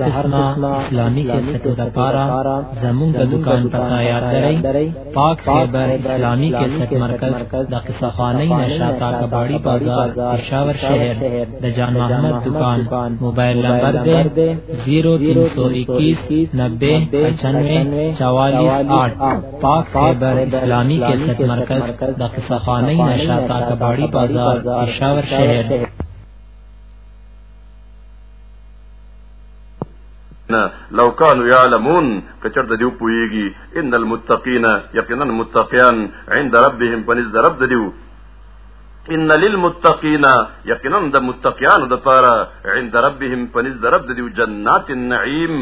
د هر قسمه اسلامي کیسټو د پاره زموږ د دکان پتا یاد درئ پاک خیبر اسلامي کیسټ مرکز د قصه خانه نشاتا کباړی بازار پېښور شهر د جان محمد دکان موبایل نمبر دې 0321 90 95 44 8 پاک خیبر اسلامی کیسټ مرکز د قصه خانه نشاتا کباړی بازار پېښور شهر نه لو كانوا يعلمون کچر د دیو پویږي ان المتقین یقینا متقیان عند ربهم پنځ رب دیو ان للمتقین یقینا د متقیانو د پاره عند ربهم پنځ د رب د دیو جنات النعیم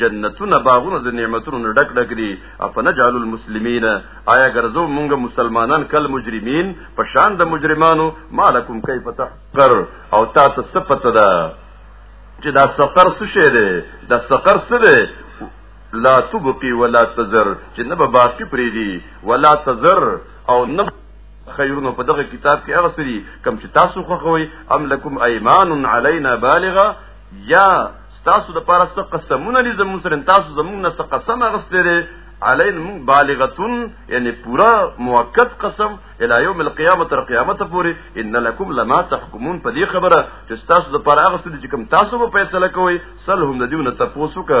جنتونه باغونه د نعمتونو ډک ډک دي افنجعل المسلمین آیا ګرځو مونږ مسلمانان کل مجرمین په شان د مجرمانو مالکم کیف تحقر او تاسو صفته ده چې دا سقر څه شه ده دا سقر څه ده لا تبقي ولا تزر چې نه به باقی پریدي ولا تزر او نه خیرونو په دغه کتاب کې هغه سری کم چې تاسو خوخوي ام لکم ایمان علینا بالغه یا تاسو د پاره څه قسمونه دي زموږ سره تاسو زموږ نه څه قسم اغستره علین من بالغتون یعنی پورا موقت قسم الی یوم القیامه تر قیامت پورې ان لکم لما تحکمون په دې خبره چې تاسو د پاره اغستره چې کوم تاسو په فیصله کوي سلهم د دیونه تاسو کا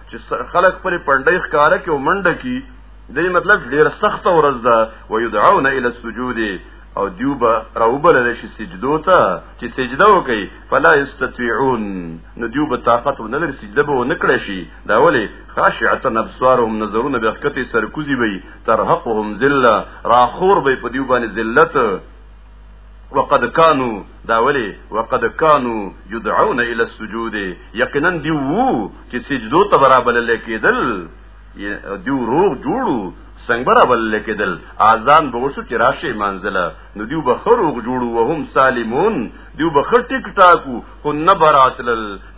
چې خلک خپل پندای ښکارا کې ومنډه کی دې مطلب ډیر سخت ورځ ده ويدعون الى السجود او دیو به راوبل شي سجدو ته چې سجده وکي فلا استطيعون نو دیو به طاقت ونه لري سجده به ونه کړی شي دا ولې خاشعه نفسارهم نظرونه به خکته سرکوزي وي ترهقهم ذله راخور به په دیو باندې ذلت وقد كانوا دا ولی وقد كانوا يدعون الى السجود یقینا دی وو چې سجدو ته برابر لیکیدل دی روغ جوړو څنګه برابر لیکیدل اذان به وشو چې راشه منزله نو دی به خروغ جوړو وهم سالمون دی به خټ ټیک ټاکو خو نه براتل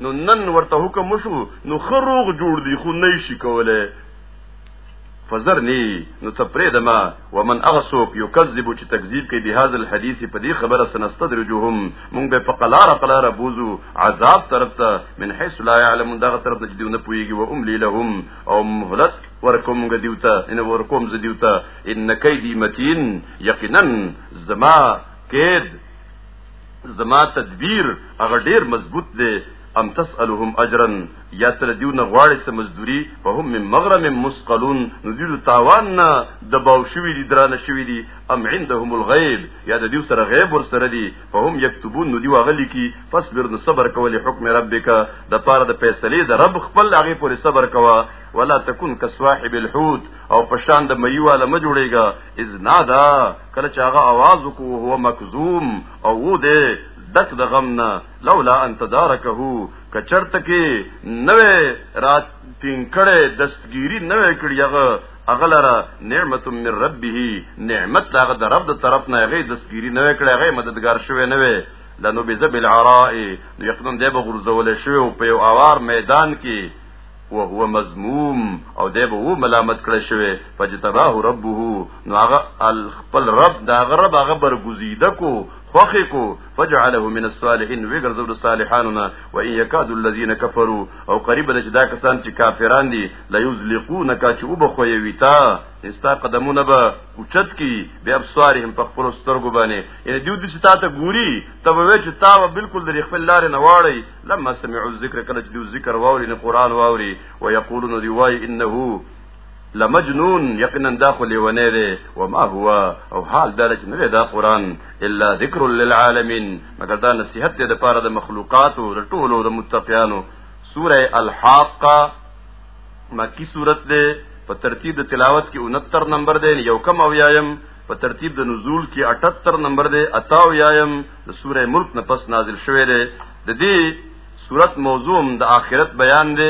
نو نن ورته حکم وشو نو خروغ جوړ دی خو نه شي کوله فزر نی نو ته پرې دما ومن اغسوک یو کذب چې تکذیب کوي به هاذ الحديث په دې خبره سنستدرجهم مونږ به په قلار قلار بوزو عذاب طرف ته من حيث لا يعلم دغه طرف ته دیونه پويږي و املي لهم او مهلت ورکوم دیوته ان ورکوم ز دیوته ان کیدی متین یقینا زما کید زما تدبیر هغه ډیر مضبوط دی ام تسألهم اجرا یا تر دیو نه غواړي څه مزدوري په هم من مغرم مسقلون نو دیو تاوان نه دباو شوی دي دران شوی دي ام عندهم الغیب یا د دیو سره غیب ور سره دي په هم یكتبون نو دیو غلی کی پس بر نو صبر کولی حکم ربک د پاره د فیصله د رب خپل هغه پر صبر کوا ولا تکون کصاحب الحوت او پشان د میواله م جوړیږي اذ نادا کله چې هغه आवाज وکړو هو مکزوم او و دې دک د غم نه لولا ان تدارکه کچرت کې نوې رات تین کړه دستګيري نوې کړی هغه اغلره نعمت من ربه نعمت داغه د رب د طرف نه هغه دستګيري نوې کړه هغه مددگار شوی نوې لنو بذب العراء یقینا دی به غرزول شوی او په یو اوار میدان کې وهو مذموم او دی به و ملامت کړی شوی فجتباه ربه نو هغه خپل رب دا غرب هغه برګزیده کو خوخه کو فجعله من الصالحين وګرځول صالحانو نه و ان يكاد الذين كفروا او قریب د دا کسان چې کافران دي لا يزلقونك چې وبخوي ویتا استا قدمونه به اوچت کی به ابصارهم په خپل سترګو باندې یعنی دیو دې ستا ته ګوري ته به چې تا و بالکل د خپل لار نه واړی لما سمعوا الذکر کله چې دیو ذکر واوري نه قران واوري ويقولون دی وای انه لمجنون یقینا دا خو لیونی دی وما هو او حال دا چې نه دا قران الا ذکر للعالمین مګر دا نصیحت دی د پاره د مخلوقات او د ټولو د متقینو سوره الحاقه مکی سورت دی په ترتیب د تلاوت کې 69 نمبر دی یو کم او یایم په ترتیب د نزول کې 78 نمبر دی اتاو یایم د سوره ملک نه پس نازل شوه دی د دې سورت موضوع د آخرت بیان دی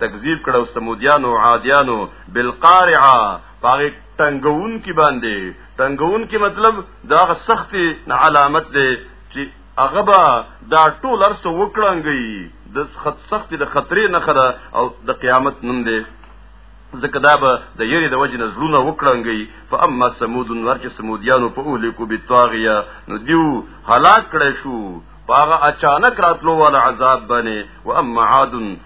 تکذیب کړه او سمودیانو عادیانو بالقارعه پاره تنگون کی باندې تنگون کی مطلب دا سختی علامت دی چې هغه به دا ټول ارسو وکړنګي د خط سختی د خطرې نه خره او د قیامت نوم دی ځکه دا به د یری د وجه نزلونه وکړنګي فاما سمود ورچ سمودیانو په اولی کو بتواغیا نو دیو هلاک کړی شو باغ اچانک راتلو والا عذاب بنه و اما عاد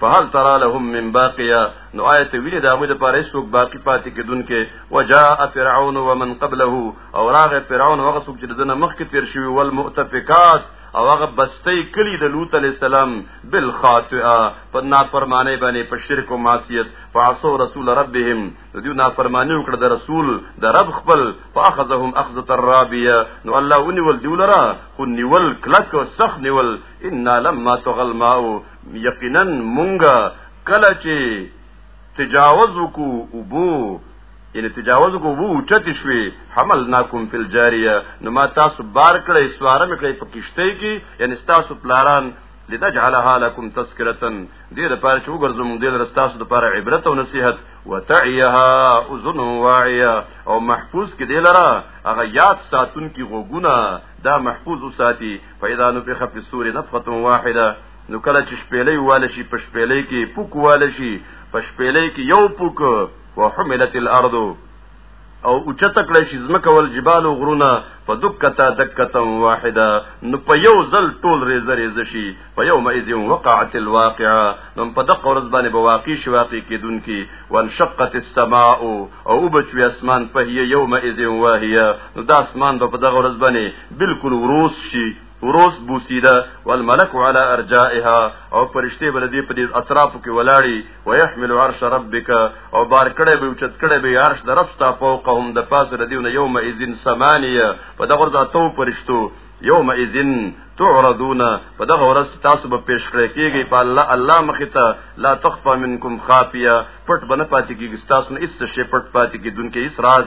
فهل ترى لهم من باقيه نو آیت ویل دا موږ د پاره څوک باقی پاتې کیدونکې وجاء فرعون ومن قبله او راغه فرعون هغه څوک چې دنه مخکې تیر شوی ول مؤتفقات او هغه بستې کلی د لوط علی السلام بالخاطئه په نافرمانی باندې په شرک او معصیت فعصوا رسول ربهم د دې نافرمانی وکړه د رسول د رب خپل فاخذهم اخذه الرابيه نو الله ونیول دیولره خو نیول کلک او سخت نیول ان لما تغل ماء یقینا مونږه کله چې تجاوز وکو وبو یعنی تجاوز کو وو چت شوي حمل ناکم فی الجاریه نو ما تاسو بار کړی سواره مې کړی په کشته کې یعنی تاسو پلاران لنجعلها لكم تذكرة دې لپاره چې وګرځوم دې لرستاسو لپاره عبرت او نصيحت وتعيها اذن واعيه او محفوظ کې دې لره هغه یاد ساتون کې غوګونه دا محفوظ وساتي فاذا نفخ في السور نفخه واحده نو کله چې شپېلې واله شي په شپېلې کې پوک واله شي په شپېلې کې یو پوک وحملت الارض او اوچت کړی شي زمکه ول جبال او غرونه په دکته دکته واحده نو په یو ځل ټول ریز ریز شي په یو مئذ وقعت الواقعه نو په دغه ورځ باندې به واقع شي واقع کیدون کی وانشقت السماء او بچوي اسمان په یو مئذ واهیه نو دا اسمان په دغه ورځ باندې بالکل وروس شي وروس بوسیده والملک على ارجائها او پرشته بل دې په دې اطرافو کې ولاړی ويحمل عرش ربک او بار کړه به چت کړه به عرش درفتا فوقهم د پاسه د دیونه یوم اذن ثمانیه په دغه ورځ اتو پرشتو یوم اذن تعرضون په دغه ورځ تاسو به پیش کړی کیږي په الله الله مخ ته لا تخفى منکم خافیه پټ بنه پاتې کیږي تاسو نه هیڅ شی پټ پاتې کیدونکې هیڅ راز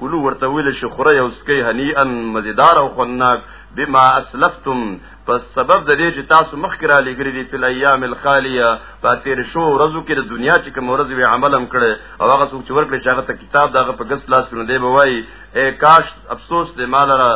کلو ورته ویل شي خوره یو سکی هنیئا مزیدار او خناک بما اسلفتم پس سبب د دې چې تاسو مخکې را لګري دي په ایام الخالیه په تیر شو ورځو کې د دنیا چې کوم ورځ وی عملم کړي او هغه څوک چې ورکړي چې هغه ته کتاب دغه په ګس لاس کې دی بوای اے کاش افسوس دې مال را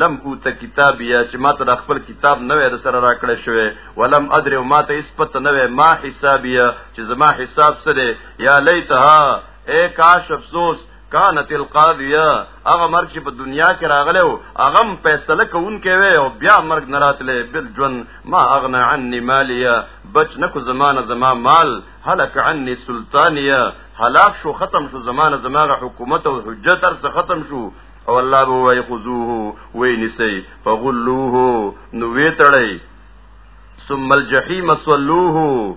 لم اوت کتاب یا چې ما ته خپل کتاب نه وې سره راکړې شوې ولم ادري ما ته هیڅ پته نه وې ما حساب یا چې زما حساب سره یا لیتها اے کاش افسوس کانت القاضیه هغه مرګ چې په دنیا کې راغلی او هغه فیصله کوونکی وي او بیا مرګ نه راتلی بل ژوند ما اغنا عني مالیه بچ نکو زمانه زما مال هلک عني سلطانیه هلاک شو ختم شو زمانه زما حکومت او حجت هر څه ختم شو او الله به وای خذوه وای نسی فغلوه نو وی تړی ثم الجحیم صلوه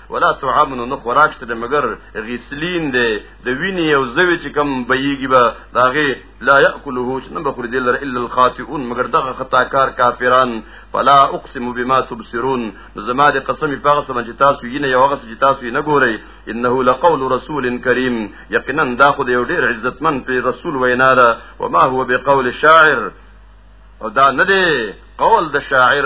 ولا طعام نو خوراک ته مگر غسلین دی د ویني او زوی چې کم بېږي به داغه لا یاکله چې نه بخور دی لر الا الخاطئون مگر دغه خطا کار کافران فلا اقسم بما تبصرون زما د قسم په هغه سمه چې تاسو یې نه یو هغه چې تاسو یې نه ګورئ انه لقول رسول کریم یقینا دا خو د یو ډیر عزتمن په رسول وینا ده وما هو بقول شاعر او دا نه دی قول د شاعر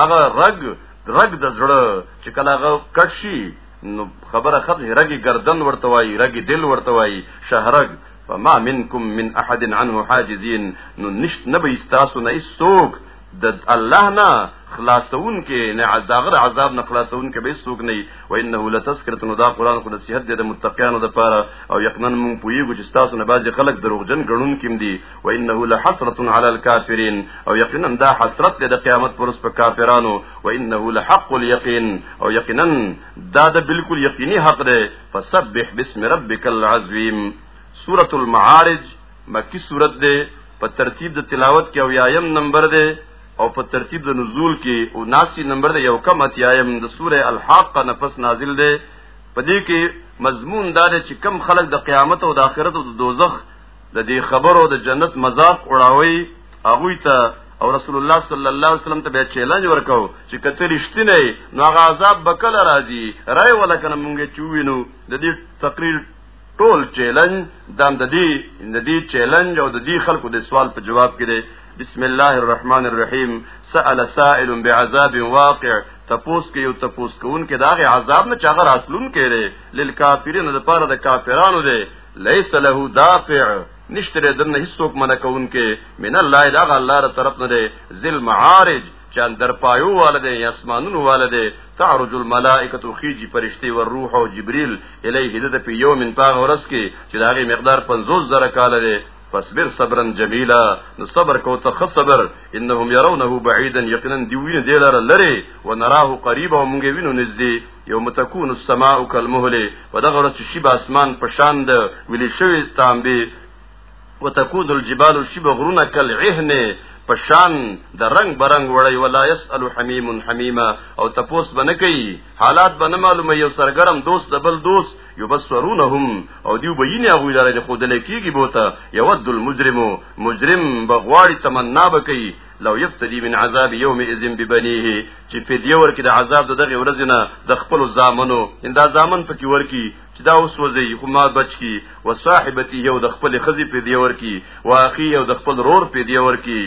هغه رګ رګ د زړه چې کله هغه کټ شي نو خبره ختمه رګ گردن ورته وایي رګ دل ورته وایي شهرګ فما منکم من احد عنه حاجزین نو نشت نبی استاسو نه ایسوک د الله نه خلاصون کې نه عذاب عذاب نه خلاصون کې به سوق نه و انه لتذکرۃ نو دا قران خو نصیحت دی د متقینو لپاره او یقینا مونږ پویګو چې تاسو نه باز خلک دروغجن غړون کېم دي وانه لحسرت على الكافرين او یقینا دا حسرت د قیامت پر اس په کافرانو وانه لحق اليقين او یقینا دا د بالکل یقیني حق ده فسبح باسم ربك العظیم سوره المعارج مکی سوره ده په ترتیب د تلاوت کې او یایم نمبر ده او په ترتیب د نزول کې او ناسی نمبر ده یو کم اتیایم د سوره الحاقه نفس نازل ده په دې کې مضمون دا چې کم خلک د قیامت او د آخرت او د دوزخ د دې خبرو د جنت مذاق اړاوي هغه ته او رسول الله صلی الله علیه وسلم ته به چیلنج ورکاو چې کته رښتینه نو هغه عذاب بکل راځي راي ولکنه مونږ چوینو د دې تقریر ټول چیلنج دام د دې د دې چیلنج او د دې خلکو د سوال په جواب کې دی بسم الله الرحمن الرحیم سأل سائل بعذاب واقع تپوس کې یو تپوس کوونکې داغه عذاب نه چاغه راتلون کړي للکافرین د پاره د کافرانو دی ليس له دافع نشتره دنه هیڅوک منع کوونکې من الله دا الله تر طرف نه دی ذل معارج چې اندر پایو والده یا اسمانونو والده تعرج الملائکه خیجی فرشتي او روح او جبريل الیه د په یوم پاغ ورس کې چې دا غي مقدار 50 زره کال دی فاصبر صبرا جميلا نو صبر کو ته صبر انهم يرونه بعيدا يقينا دی وینه دی لره لره ونراه قريبا مونږ وینو نږدې یوم تکون السماء کالمهل په دغه ورځ چې شی به اسمان په شان د ویلې شوی تانبې وتكون الجبال شی به غرونه کل عهن په شان د رنگ برنګ وړي ولا يسأل حميم حميما او تپوس بنه کوي حالات بنه معلومه یو سرګرم دوست د بل دوست یبصرونهم او دیو بینه غوی لاره خود لکیږي بوته یود المجرم مجرم بغواړي تمنا بکي لو یفتدی من عذاب یوم اذن ببنیه چې فدیه ورکړي د عذاب د دغه ورځې نه د خپل زامنو ان دا زامن پکې ورکړي چې دا اوس وځي خو ما بچ کی و صاحبتی یو د خپل خزي فدیه ورکړي او اخی یو د خپل رور فدیه ورکړي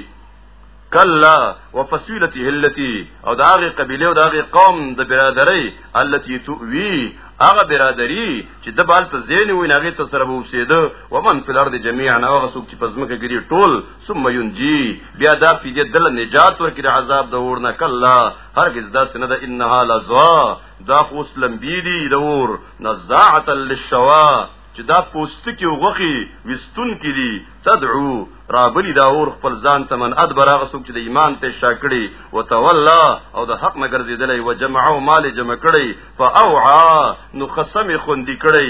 کلا وفصيلته التي او داغه قبيله او داغه قوم د برادرۍ التي توي هغه برادری چې د بالته زین ویناغه ته سره وسیده ومن فل ارض جميعا هغه څوک چې پزمکه ګری ټول ثم ينجي بیا دا فدیه دل نجات ورکړي د عذاب د اور نه کلا هرگز دا سنه د انها لزوا دا خوس لمبی دی د اور نزاعه للشوا چې دا پوست کې وغخي وستون کې دي تدعو رابلی دا اور خپل ځان ته من ادبر هغه څوک چې د ایمان په شاکړي وتولى او د حق نه ګرځیدلې و جمعو مال جمع کړي فاوعا نو قسم خوندې کړي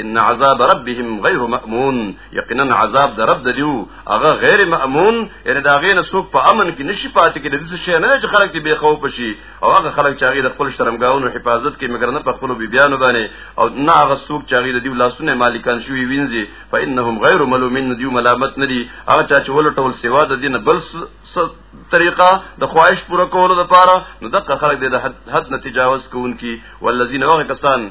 ان عذاب ربهم غیر مأمون یقینا عذاب د رب دیو هغه غیر مأمون یعنی دا غینه څوک په امن کې نشي پاتې کې د دې شي نه چې خلک دې بے خوف شي او هغه خلک چې هغه د خپل شرمګاونو حفاظت کې مګر نه په خپل بیبيانو باندې او نه هغه څوک چې هغه د دې لاسونه مالکان شوی وینځي فإنهم غیر ملومین دیو ملامت نه دي هغه چې ولټول سیوا د دین بل طریقه د خواهش پوره کولو لپاره نو دغه خلک د حد نه تجاوز کوونکي والذین هغه کسان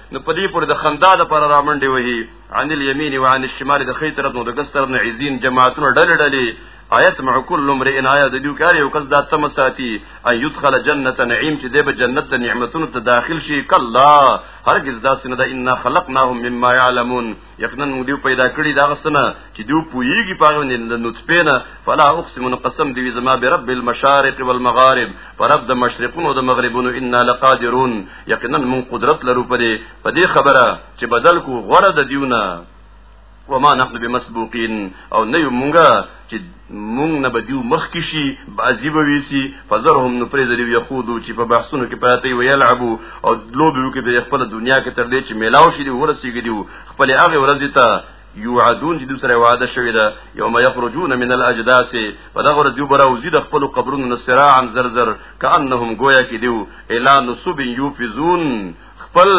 نو په دې پورې د خندا د پر رامنډي وهي عن اليمين وعن الشمال د خې طرف نو د ګس طرف نه عزين جماعتونه ډلې ډلې آیت مع کل امرئ آیا د دیو کار یو کس دا تم ساتي ان يدخل جنت نعیم چې د جنت د نعمتونو ته داخل شي کلا هرگز دا سنه ان خلقناهم مما يعلمون یقینا موږ دیو پیدا کړی دا غسنه چې دیو پویږي پاغه نه نطفه نه فلا اقسم قسم دی زما برب المشارق والمغارب پرب د مشرقونو د مغربونو ان لقادرون یقینا من قدرت لرو پدې پدې خبره چې بدل کو غره د دیونه وما نحن بمسبوقين او نه یو مونږه چې مونږ نه بدیو مخ کې شي بازی به ویسي فزرهم نو پرې ذری یخودو چې په بحثونو کې پاتې وي یلعبو او لوبو کې په خپل دنیا کې تر دې چې میلاو شي دی ورسیږي دی خپل هغه ورځ ته یوعدون چې دوسره وعده شوی ده یوم یخرجون من الاجداث فدغه ورځ یو براوزی د خپل قبرونو سراعا زرزر کانهم گویا کې دیو الا نصب یوفزون خپل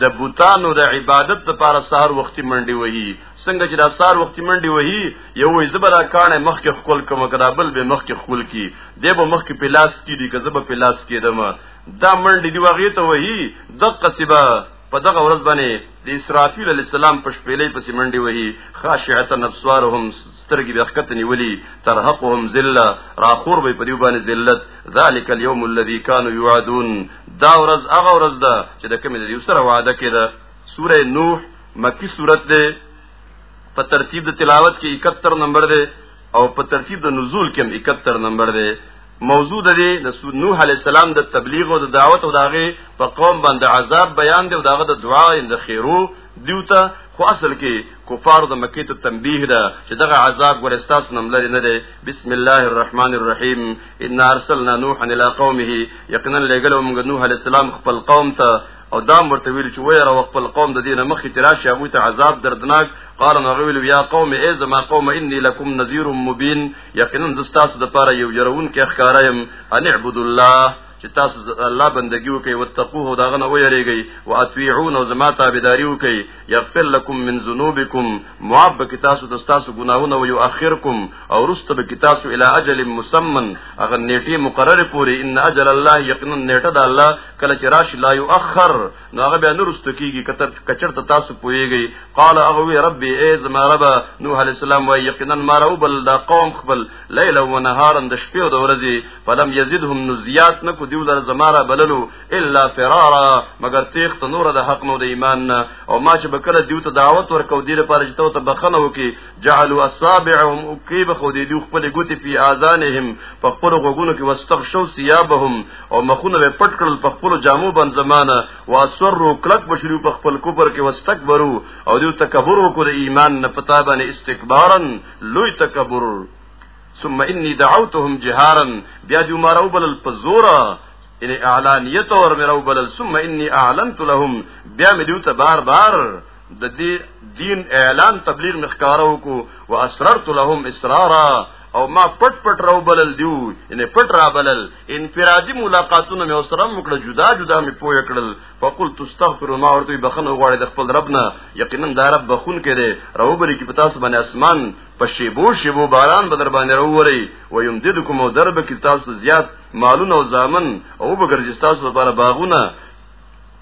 د بوتانو د عبادت لپاره سهار وختي منډي وهي څنګه چې دا سهار وختي منډي وهي یو وې زبره کانه مخ کې خپل کوم کرابل به مخ کې خپل کی دی به مخ کې پلاس کی دی کزبه پلاس کې دم دا منډي دی وغه ته وهي دقه سبا په دغه ورځ باندې د اسرافیل علی السلام په شپېلې پسې منډي وهي خاشعه نفسوارهم سترګې د حقیقت نیولي ترهقهم ذله راخور به په دی باندې ذلت ذالک اليوم الذي كانوا يوعدون دا ورځ هغه ورځ ده چې د کومې د یو سره وعده کړه سوره نوح مکی سورت ده په ترتیب د تلاوت کې 71 نمبر ده او په ترتیب د نزول کې 71 نمبر ده موضوع ده د نوح علی السلام د تبلیغ او د دعوت او داغه په قوم باندې عذاب بیان دی او داغه د دعا اند خیرو دیوته خو اصل کې کفار د مکې ته تنبیه ده چې دغه عذاب ورستاس نملر نه ده بسم الله الرحمن الرحیم ان ارسلنا نوحا الى قومه یقینا لګلو موږ نوح علی السلام خپل قوم ته او دا مرته ویل چې وای را خپل قوم د دینه مخې تراشه هغه ته عذاب دردناک قال نو ویل یا قوم ای زما قوم انی لکم نذیر مبین یقینا زستاسو د پاره یو يرون کې ښکارایم ان اعبد الله چې تاسو الله بندگی وکي وتقوه دا غنه ویریږي او اطیعون او زما تابعداري وکي یغفر لكم من ذنوبكم معاف به تاسو د تاسو ګناهونه او یؤخرکم او رست به تاسو الی اجل مسمن اغه نیټه مقرره پوری ان اجل الله یقینا نیټه د الله کله چې راشي لا یؤخر نو هغه به نورست کیږي کتر کچرته تاسو پویږي قال هغه وی ربي ای زما رب نوح علی السلام وی یقینا ما رو بل دا قوم خپل لیل و نهار د شپې او د ورځې فلم یزدهم نزیات نکو دیول زما را بللو الا فرارا مگر تیخ ته نور د حق نو د ایمان نه او ما چې بکله دیو ته دعوت ورکو دی لپاره چې ته بخنه وکي جعلوا اصابعهم اکی بخو دی دیو خپل ګوتی په اذانهم په خپل غوګونو کې واستغشوا ثيابهم او مخونه به پټ کړل په خپل جامو باندې زمانہ واسروا کلک بشرو په خپل کوپر کې واستكبروا او دیو تکبر وکړ ایمان نه پتا باندې استکبارا لوی تکبر ثم انی دعوتهم جهارا بیا دی مارو بلل پزورا ان اعلانیه تور مې راو بلل ثم انی اعلنت لهم بیا مې دیو ته بار بار د دې دین اعلان تبلیغ مخکارو کو واسررت لهم اسرارا او ما پټ پټ راو بلل دیو ان پټ را بلل انفرادي ملاقاتونه مې سره مکړه جدا جدا مې پوی کړل فقلت استغفر ما ورته بخنه غواړي د خپل رب نه یقینا دا رب بخون کړي راو بری کې پتا سبحانه اسمان په شیبو شیبو باران بدر باندې راو وری ويمددکم او درب کې تاسو زیات مالونه او زامن او وبګرځي تاسو لپاره باغونه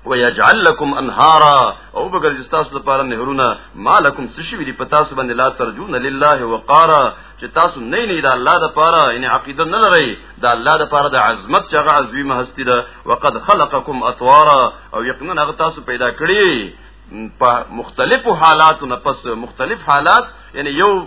ويجعل لكم انهارا او بغیر تاسو لپاره نهرونه مالکم سشوی دی پتا سو باندې لا ترجون لله وقارا چې تاسو نه نه دا الله د پاره یعنی عقیده نه لرئ دا الله د پاره د عظمت چې هغه عظیمه هستی ده وقد خلقکم اطوارا او یقینا هغه تاسو پیدا کړی په مختلفو حالاتو نه پس مختلف حالات یعنی یو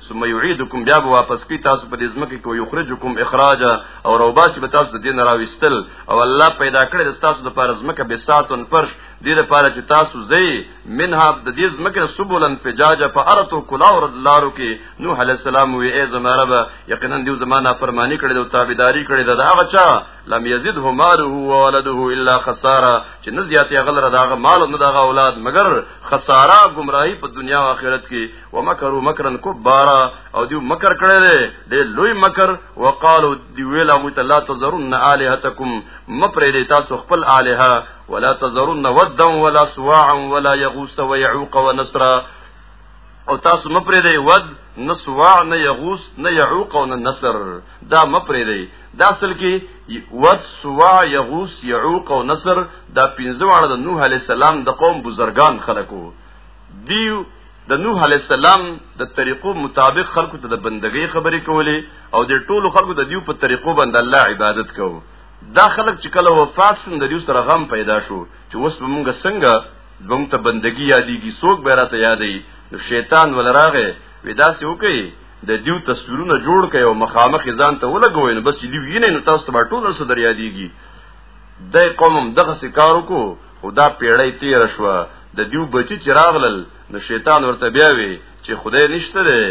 ثم يعيدكم بیا واپس کی تاسو په دې ځمکه کې یخرجکم اخراجا او روباسي به تاسو د دین راوستل او الله پیدا کړی د تاسو د پاره ځمکه به ساتون پرش دې لپاره چې تاسو زی منها د دې ځمکه سبولن فجاجا فارتو کلا ور لارو کې نوح علی السلام وی ای زمارب یقینا دیو زمانہ فرمانی کړی او تابعداري کړی دا هغه چا لم یزده ماله و ولده الا خساره چې نه زیاتې غلره داغه مال او نه داغه اولاد مگر خساره گمراهی په دنیا او آخرت کې ومکروا مکرا کبارا او دیو مکر کړی دی ډېر لوی مکر وقالو دی ویل هغوی ته لا تذرن آلهتکم مه پرېږدئ تاسو خپل آلهه ولا تذرن ودا ولا سواعا ولا یغوس ویعوق ونسرا او تاسو مه پرېږدئ ود نه سواع نه یغوس نه یعوق او نه نسر دا مه پرېږدئ دا اصل کې ود سواع یغوس یعوق او نسر دا پنځه واړه د نوح علی السلام د قوم بزرګان خلکو دیو د نوح علی السلام د طریقو مطابق خلکو ته د بندګۍ خبرې کولې او د ټولو خلکو د دیو په طریقو باندې الله عبادت کوو دا خلک چې کله وفات شون د دیو سره غم پیدا شو چې اوس به مونږ څنګه زموږ ته بندگی یادېږي څوک به راته یادې نو شیطان ول راغې ودا سې وکي د دیو تصویرونه جوړ کړي او مخامخ ځان ته ولګوي نو بس دیو یې نه نو تاسو ته ټول سره یادېږي د قوم دغه سکارو کو خدا پیړی تیر شو د دیو بچی چې راغلل نو شیطان ورته بیا وی چې خدای نشته دی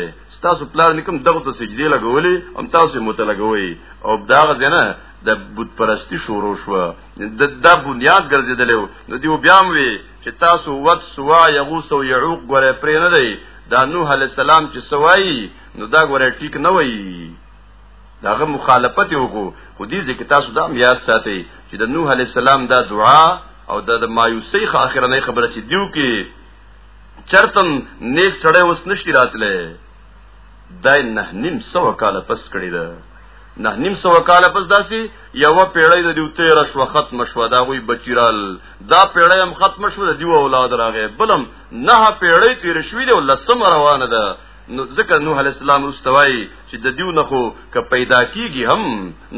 تاسو پلان نکم دغه ته سجدي لګولې هم تاسو متلګوي او داغه زنه د بت پرستی شروع شو د د بنیاد ګرځیدل نو دیو بیا وی چې تاسو وت سوا یغوس او یعوق غره پرې نه دی دا نوح علی السلام چې سوای نو دا غره ټیک نه وای داغه مخالفت وکړو خو دې ځکه تاسو دا یاد ساتئ چې د نوح علی السلام دا دعا او د مایوسی خو اخرنه خبره چې دیو کې چرتم نیک سړی اوس نشتی راتله دا نه نیم سو کال پس کړی دا نه نیم سو کال پس داسي یو پیړی د دیو تیر شو ختم شو دا وی بچیرال دا پیړی هم ختم شو د دیو اولاد راغې بلم نه پیړی تیر شوې دی ولسم روانه ده نو ځکه نوح علی السلام واستوای چې د دیو نه خو ک پیدا کیږي هم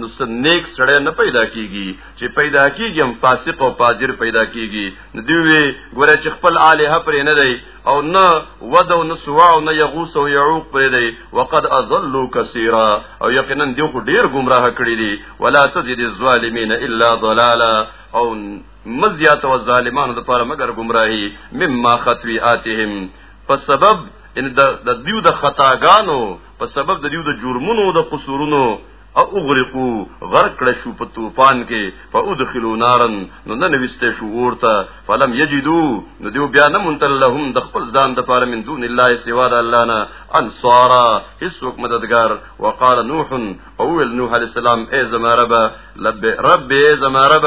نو نیک سړی نه پیدا کیږي چې پیدا کیږي هم فاسق او فاجر پیدا کیږي نو دی وی ګوره چې خپل الہ پر نه دی او نه ود او نه سوا او نه یغوس او یعوق پر دی وقد اضلوا کثیرا او یقینا دی خو ډیر گمراه کړی دی ولا تجد الظالمین الا ضلالا او مزیات او ظالمانو لپاره مگر گمراهی مما خطوی آتهم په سبب ان د دیو د خطاګانو په سبب د دیو د جرمونو د قصورونو او اغرقو غرق کړه شو په طوفان کې فادخلوا نارا نو نه نوسته شو ورته فلم یجدو نو دیو بیا نه منتر لهم د خپل ځان د پاره من دون الله سوا د الله نه انصارا هیڅ وک مددگار وقال نوح او نوح علیہ السلام ای زما رب لب رب ای زما رب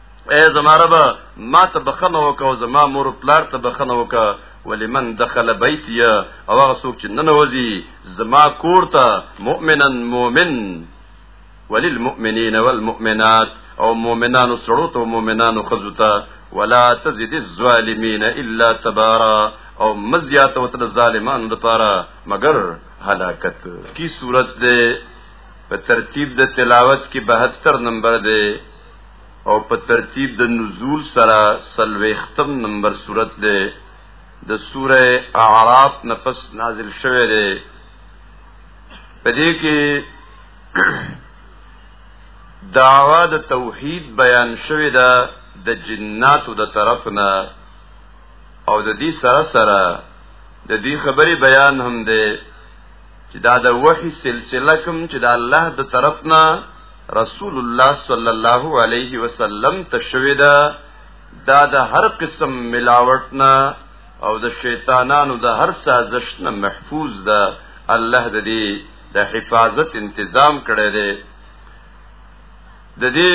اے زما رب ما ته بخنه وکاو زما مور پلار ته بخنه وکا ولمن دخل بیتی او هغه څوک چې ننوځي زما کور ته مؤمنا مؤمن وللمؤمنین والمؤمنات او مؤمنانو سړو ته مؤمنانو خزو ته ولا تزد الظالمین الا تبارا او مزیات او تر ظالمانو لپاره مگر هلاکت کی صورت ده په ترتیب د تلاوت کې 72 نمبر ده او په ترتیب د نزول سره سلوختم نمبر صورت ده د سوره اعراف نفس نازل شوه ده په دې کې دعوا د توحید بیان شوه ده د جناتو د طرفنا او د دې سره سره د دې خبرې بیان هم ده چې دا د وحي سلسله کوم چې د الله د طرفنا رسول الله صلی الله علیه وسلم ته شوی دا دا د هر قسم ملاوت نه او د شیطانانو د هر سازش نه محفوظ ده الله د دې د حفاظت تنظیم کړی دی د دې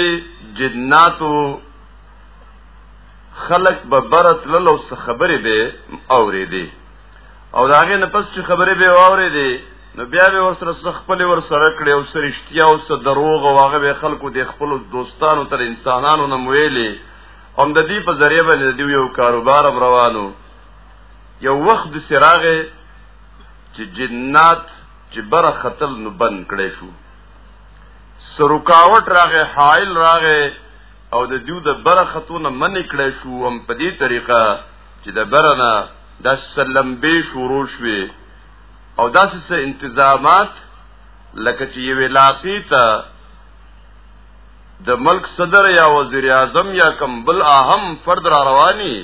جناتو خلق به برت لولو څه خبرې به اورې دي او داغه نه پس چې خبرې به اورې دي نو بیا به ورسره خپل ور سره کړي او سرشتیا او سره دروغ او هغه به خلکو د خپل دوستانو تر انسانانو نه ویلي هم د دې په ذریعہ باندې د یو کاروبار روانو یو وخت د سراغه چې جنات چې بر خطل نو بند کړي شو سرکاوټ راغه حائل راغه او د دیو د بر خطونه من کړي شو هم په دې طریقه چې د برنه د سلمبه شروع شوه او داسې څه انتظامات لکه چې یو علاقې ته د ملک صدر یا وزیر اعظم یا کم بل اهم فرد را رواني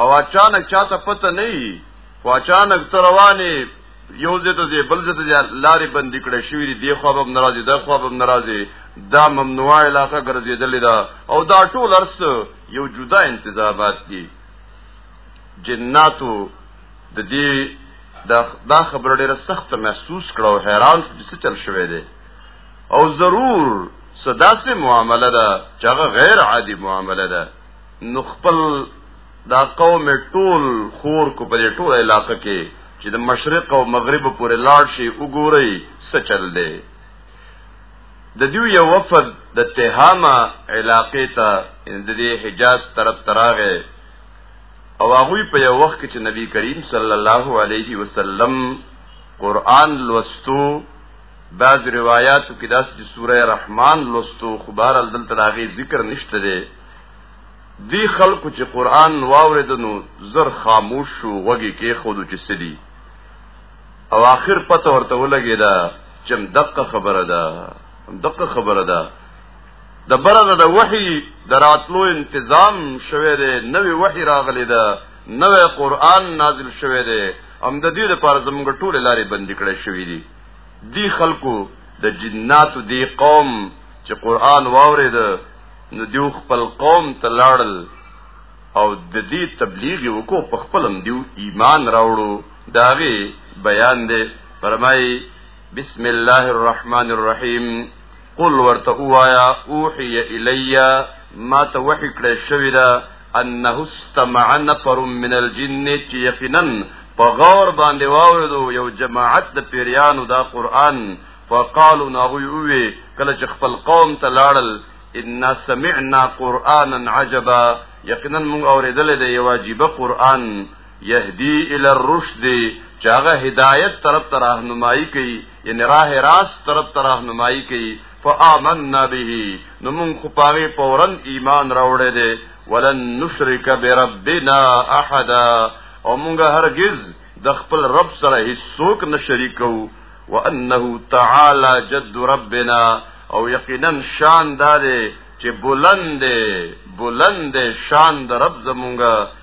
او اچانک چاته پته نه وي او اچانک تر رواني یو ځای ته بل ځای ته لارې بندې کړې شوې دي دی خو به ناراضي دا خو به ناراضي دا ممنوع علاقه ګرځېدلې ده او دا ټول ارس یو جدا انتظامات دي جناتو د دې دا دا خبره ډیره سخت محسوس کړه او حیران شو چې څه چل شوې ده او ضرور صدا سه معامله ده چې هغه غیر عادي معامله ده نو خپل دا قوم ټول خور کو په ټول علاقې کې چې د مشرق او مغرب پورې لاړ شي وګورئ څه چل دی د دیو یو وفد د تهامه علاقې ته د دې حجاز طرف تراغه او هغه په یو وخت کې چې نبی کریم صلی الله علیه وسلم قران لوستو بعض روایاتو کې داسې چې سوره رحمان لوستو خو بهر دلته راغی ذکر نشته دی دی خلکو چې قران واورید نو زر خاموش شو وږي کې خود چې سدي او آخر پته ورته ولګی دا چې دقه خبره ده دقه خبره ده د برنه د وحي دراتلو انتظام شوه دی نوې وحي راغلي ده نوې قران نازل شوه دی هم د دې لپاره زموږ ټول لارې بند کړې شوې دي دی خلکو د جناتو دی قوم چې قران واورید نو دیو خپل قوم ته لاړل او د دې تبلیغ وکړو په خپلم دیو ایمان راوړو داغه بیان دی فرمای بسم الله الرحمن الرحیم قل ورته اوایا اوحی الیا ما ته وحی کړی شوی دا انه استمع نفر من الجن چې یقینا په غور باندې واوردو یو جماعت د پیریانو دا قران فقالوا ناغوی اوی کله چې خپل قوم ته لاړل ان سمعنا قرانا عجبا یقینا موږ اوریدل دی یو عجیب قران یهدی الی الرشد چې هغه هدایت طرف ته راهنمایي کوي یعنی راه راس طرف ته راهنمایي کوي فآمنا به نو موږ خو پاره فورا ایمان راوړې دي ولن نشرک بربنا احد او موږ هرگز د خپل رب سره هیڅوک نه شریکو وانه تعالی جد ربنا او یقینا شان دار چې بلند بلند شان د رب زمونږه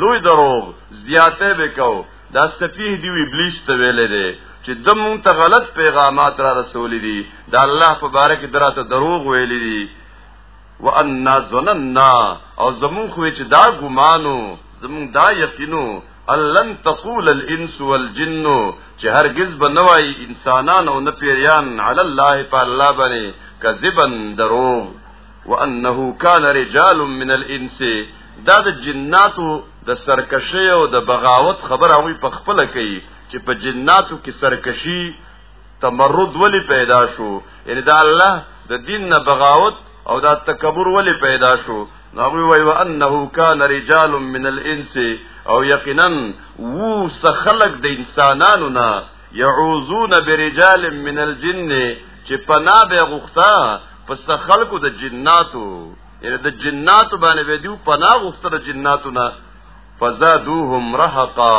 لوی دروغ زیاته وکاو دا سفیه دی ابلیس ته ویلې دی چې د مونږ ته غلط پیغامات را رسولې دي دا الله په باره کې دراته دروغ ویلې دي وان ظننا او زمون خو چې دا ګمانو زمون دا یقینو لن تقول الانس والجن چې هرگز به نوای انسانان او نه پیریان علی الله په الله باندې کذبن دروغ وانه کان رجال من الانس دا د جناتو د سرکشي او د بغاوت خبره وي په خپل کوي چې په جناتو کې سرکشي تمرد ولی پیدا شو یعنی دا الله د دین نه بغاوت او دا تکبر ولی پیدا شو نو وی و انه کان رجال من الانس او یقینا وو سخلق د انسانانو نه یعوذون برجال من الجن چې پنا به غوښتا پس خلکو د جناتو یعنی د جناتو باندې به دیو پنا غوښته د جناتو نه فزادوهم رهقا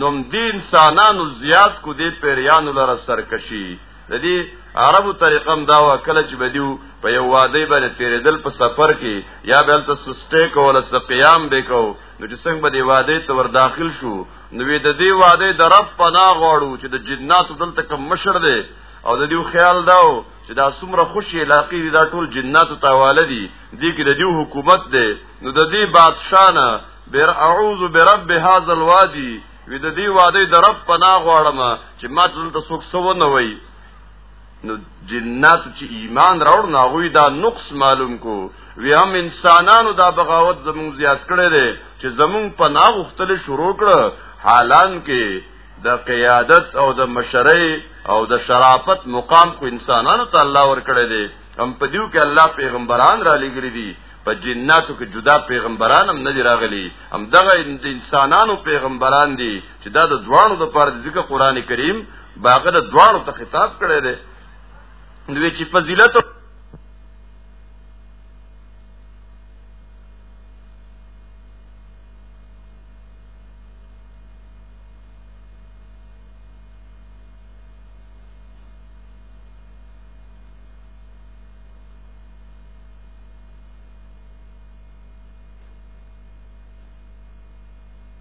نوم دین انسانانو زیات کو دې پیریانو لره سرکشي د دې عربو طریقه هم دا وا کله چې بدیو په یو وادي باندې تیرېدل په سفر کې یا بل ته سسټه کوله س قیام به کو نو چې څنګه به دی وادي ته ور داخل شو نو د دې وعده د رب پناه غواړو چې د جناتو دلته کوم مشر دی او د دې خیال داو چې دا څومره خوشي علاقې دي دا ټول جناتو تاواله دي دې کې د دې حکومت دی نو د دې بادشاہ نه بیر اعوذ برب هذا الوادي وې د دې وعده د رب پناه غواړم چې ما دلته څوک سو نه وای نو جنات چې ایمان راوړ نه غوي دا نقص معلوم کو وی هم انسانانو دا بغاوت زمون زیات کړي دي چې زمون په ناغختل شروع کړه حالان کې د قیادت او د مشرۍ او د شرافت مقام کو انسانانو ته الله ور کړی دی هم په دیو کې الله پیغمبران را لګری دي په جناتو کې جدا پیغمبران هم نه راغلي هم دغه انسانانو پیغمبران دي چې دا د دوانو د پاره ذکر قران کریم باغه د دوانو ته خطاب کړی دی نو چې فضیلت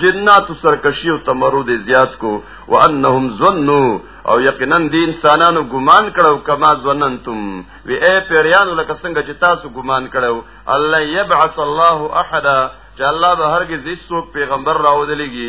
جنات سرکشی او تمرد زیات کو وانهم ظنوا او یقینا دې انسانانو ګمان کړو کما ظننتم وی اے پیریانو لکه څنګه چې تاسو ګمان کړو الله یبعث الله احد چې الله به هرګز هیڅ پیغمبر راوړلېږي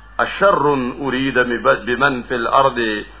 اشر اريد بمن في الارض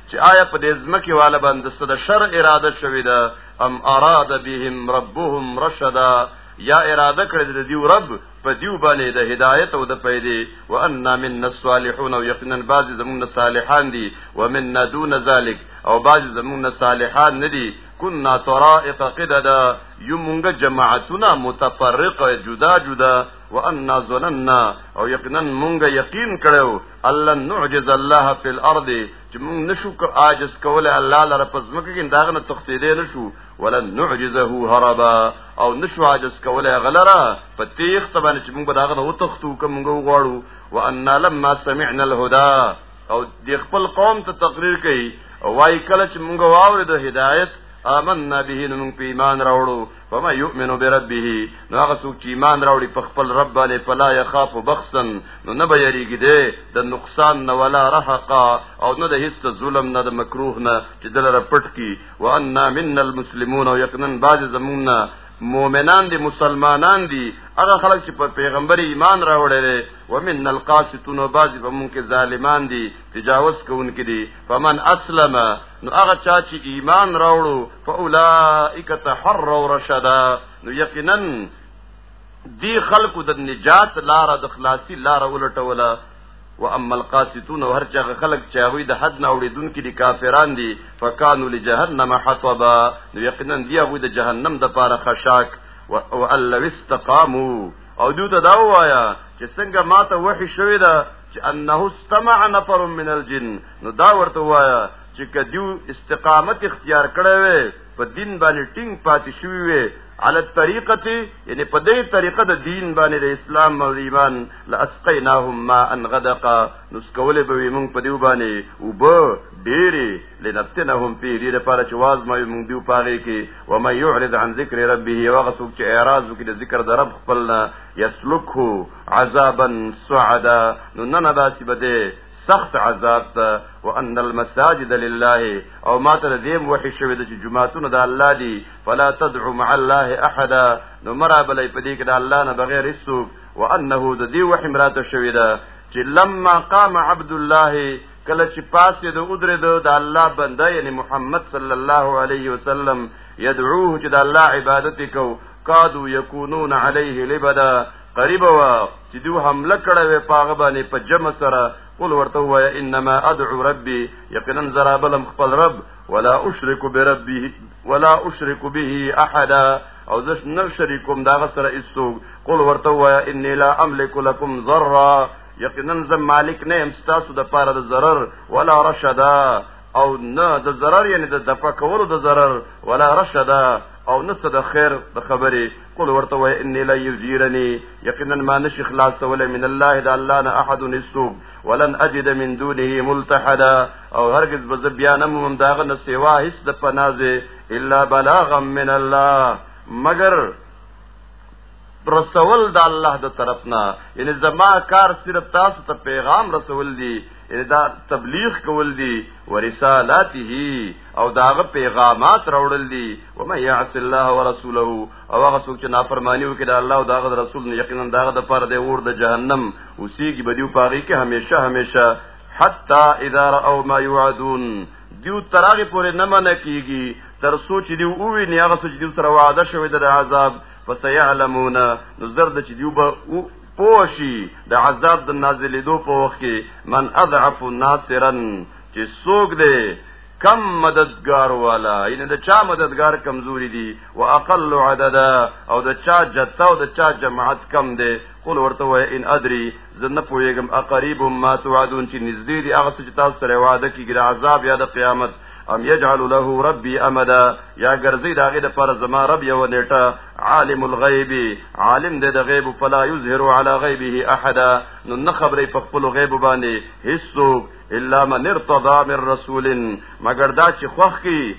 چې آیا په دې ځمکه والا باندې څه د شر اراده شوې ده ام اراد بهم ربهم رشدا یا اراده کړې د دیو رب په دیو باندې د هدایت او د پیدې وان من الصالحون او یقینا بعض زمون صالحان دي ومن دون ذلك او بعض زمون صالحان ندي كنا طرائق قددا یو مونږه جماعتونه متفرقه جدا جدا وان ظننا او یقینا مونږه یقین کړو الله نعجز الله فی الارض چې مونږ نشو عاجز کول الله لره پس مکه کې داغه نه تخصیدې نشو ولن نعجزه هربا او نشو عاجز کول غلره په تیخ تبان چې مونږ داغه نه وتختو کوم مونږ غواړو وان لما سمعنا الهدى او د خپل قوم ته تقریر کوي وای کله چې مونږ واورې د هدایت آمنا به نو مونږ په ایمان راوړو فما یؤمن بربه نو هغه څوک چې ایمان راوړي په خپل رب باندې فلا یخاف بخسا نو نه به یریږي دی د نقصان نه ولا رهقا او نه د هیڅ ظلم نه د مکروه نه چې دلته پټ کی وان منا المسلمون او یقینا باز زمونږه مؤمنان دي مسلمانان دي هغه خلک چې په پیغمبر ایمان راوړل ومن القاسطون بعض په مونږ کې ظالمان دي تجاوز کوونکي دي فمن اسلم نو هغه چا چې ایمان راوړو فاولائک تحروا رشدا نو یقینا دی خلقو د نجات لار د خلاصي لار ولټوله و اما القاسطون هر چا خلق چې هغه د حد نه اوریدونکو دي کافران دي فکانو لجهنم حطبا نو یقینا دی هغه د جهنم د پاره خشاک او الله استقامو او دوی ته دا وایا چې څنګه ماته وحی شوی ده چې انه استمع نفر من الجن نو دا ورته وایا چې کدیو استقامت اختیار کړی وي په دین باندې ټینګ پاتې شوی وي على الطريقه یعنی په دې طریقه د دین باندې د اسلام او ایمان لاسقیناهم ما ان غدقا نو سکول به موږ په دې باندې او به ډېری لنفتنهم په دې لپاره چې واز ما موږ دیو پاره کې و مې يعرض عن ذکر ربه وغسوک چې اعراض وکړي د ذکر د رب خپلنا يسلكه عذابا سعدا نو نن داسې به دی سخت عذاب ته وان المساجد لله او ما ته دې وحي شوی د جمعهتون د الله دی فلا تدعو مع الله احد نو مرا بلې پدې کې د الله نه بغیر هیڅوک وانه د دې وحي مراته شوی دا چې لما قام عبد الله کله چې پاس دې د ادره د الله بنده یعنی محمد صلی الله علیه وسلم يدعوه چې د الله عبادت کو قادو یکونون علیه لبدا قریب وا چې دوی حمله کړې وې پاغه باندې په جمع سره قل ورته وایا انما ادعو ربي یقینا زرابلم خپل رب ولا اشرك بربي ولا اشرك به احد او زش نر شریکوم دا سره ایسو قل ورته وایا انی لا املک لكم ضرا یقینا زم مالک نه ام تاسو د پاره د ضرر ولا رشدا او نه د ضرر یعنی د دفع کولو د ضرر ولا رشدا او نه د خیر د خبرې قل ورته وای ان لا یجیرنی یقینا ما نشي خلاص ولا من الله د الله نه احد نسوب ولن اجد من دونه ملتحدا او هرگز بز بیا نه مم داغه نه سیوا هیڅ د پنازه الا بلاغا من الله مگر رسول د الله د طرفنا یعنی زما کار صرف تاسو ته پیغام رسول دی یعنی دا تبلیغ کول دی ورسالاته او داغه پیغامات راوړل دي و مې يعص الله ورسوله او هغه څوک چې نافرمانی وکړي د الله او داغه رسول نه یقینا داغه د پر د اور د جهنم اوسېږي بدیو پاغي کې همیشه همیشه حتا اذا راوا ما يوعدون دیو تراغه پورې نه منه کیږي تر سوچ دی او وی نه هغه سوچ دی سره وعده شوی د عذاب فسيعلمون نو زرد چې دیو به پوشي د عذاب د نازلېدو په وخت کې من اضعف ناصرا چې څوک دی کم مددگار والا یعنی د چا مددگار کمزوري دي واقل عدد او د چا جتا او د چا جماعت کم دي قل ورته وای ان ادري زنه پويګم اقريب ما توعدون چې نږدې دي هغه چې تاسو سره وعده کیږي عذاب یا د قیامت ام یجعل له ربی امدا یا ګرځي داغه د پر زما رب یو نیټه عالم الغیب عالم د غیب فلا یظهر علی غیبه احد نو نه خبرې په خپل غیب باندې هیڅوک الا من ارتضى من رسول مگر دا چې خوخ کی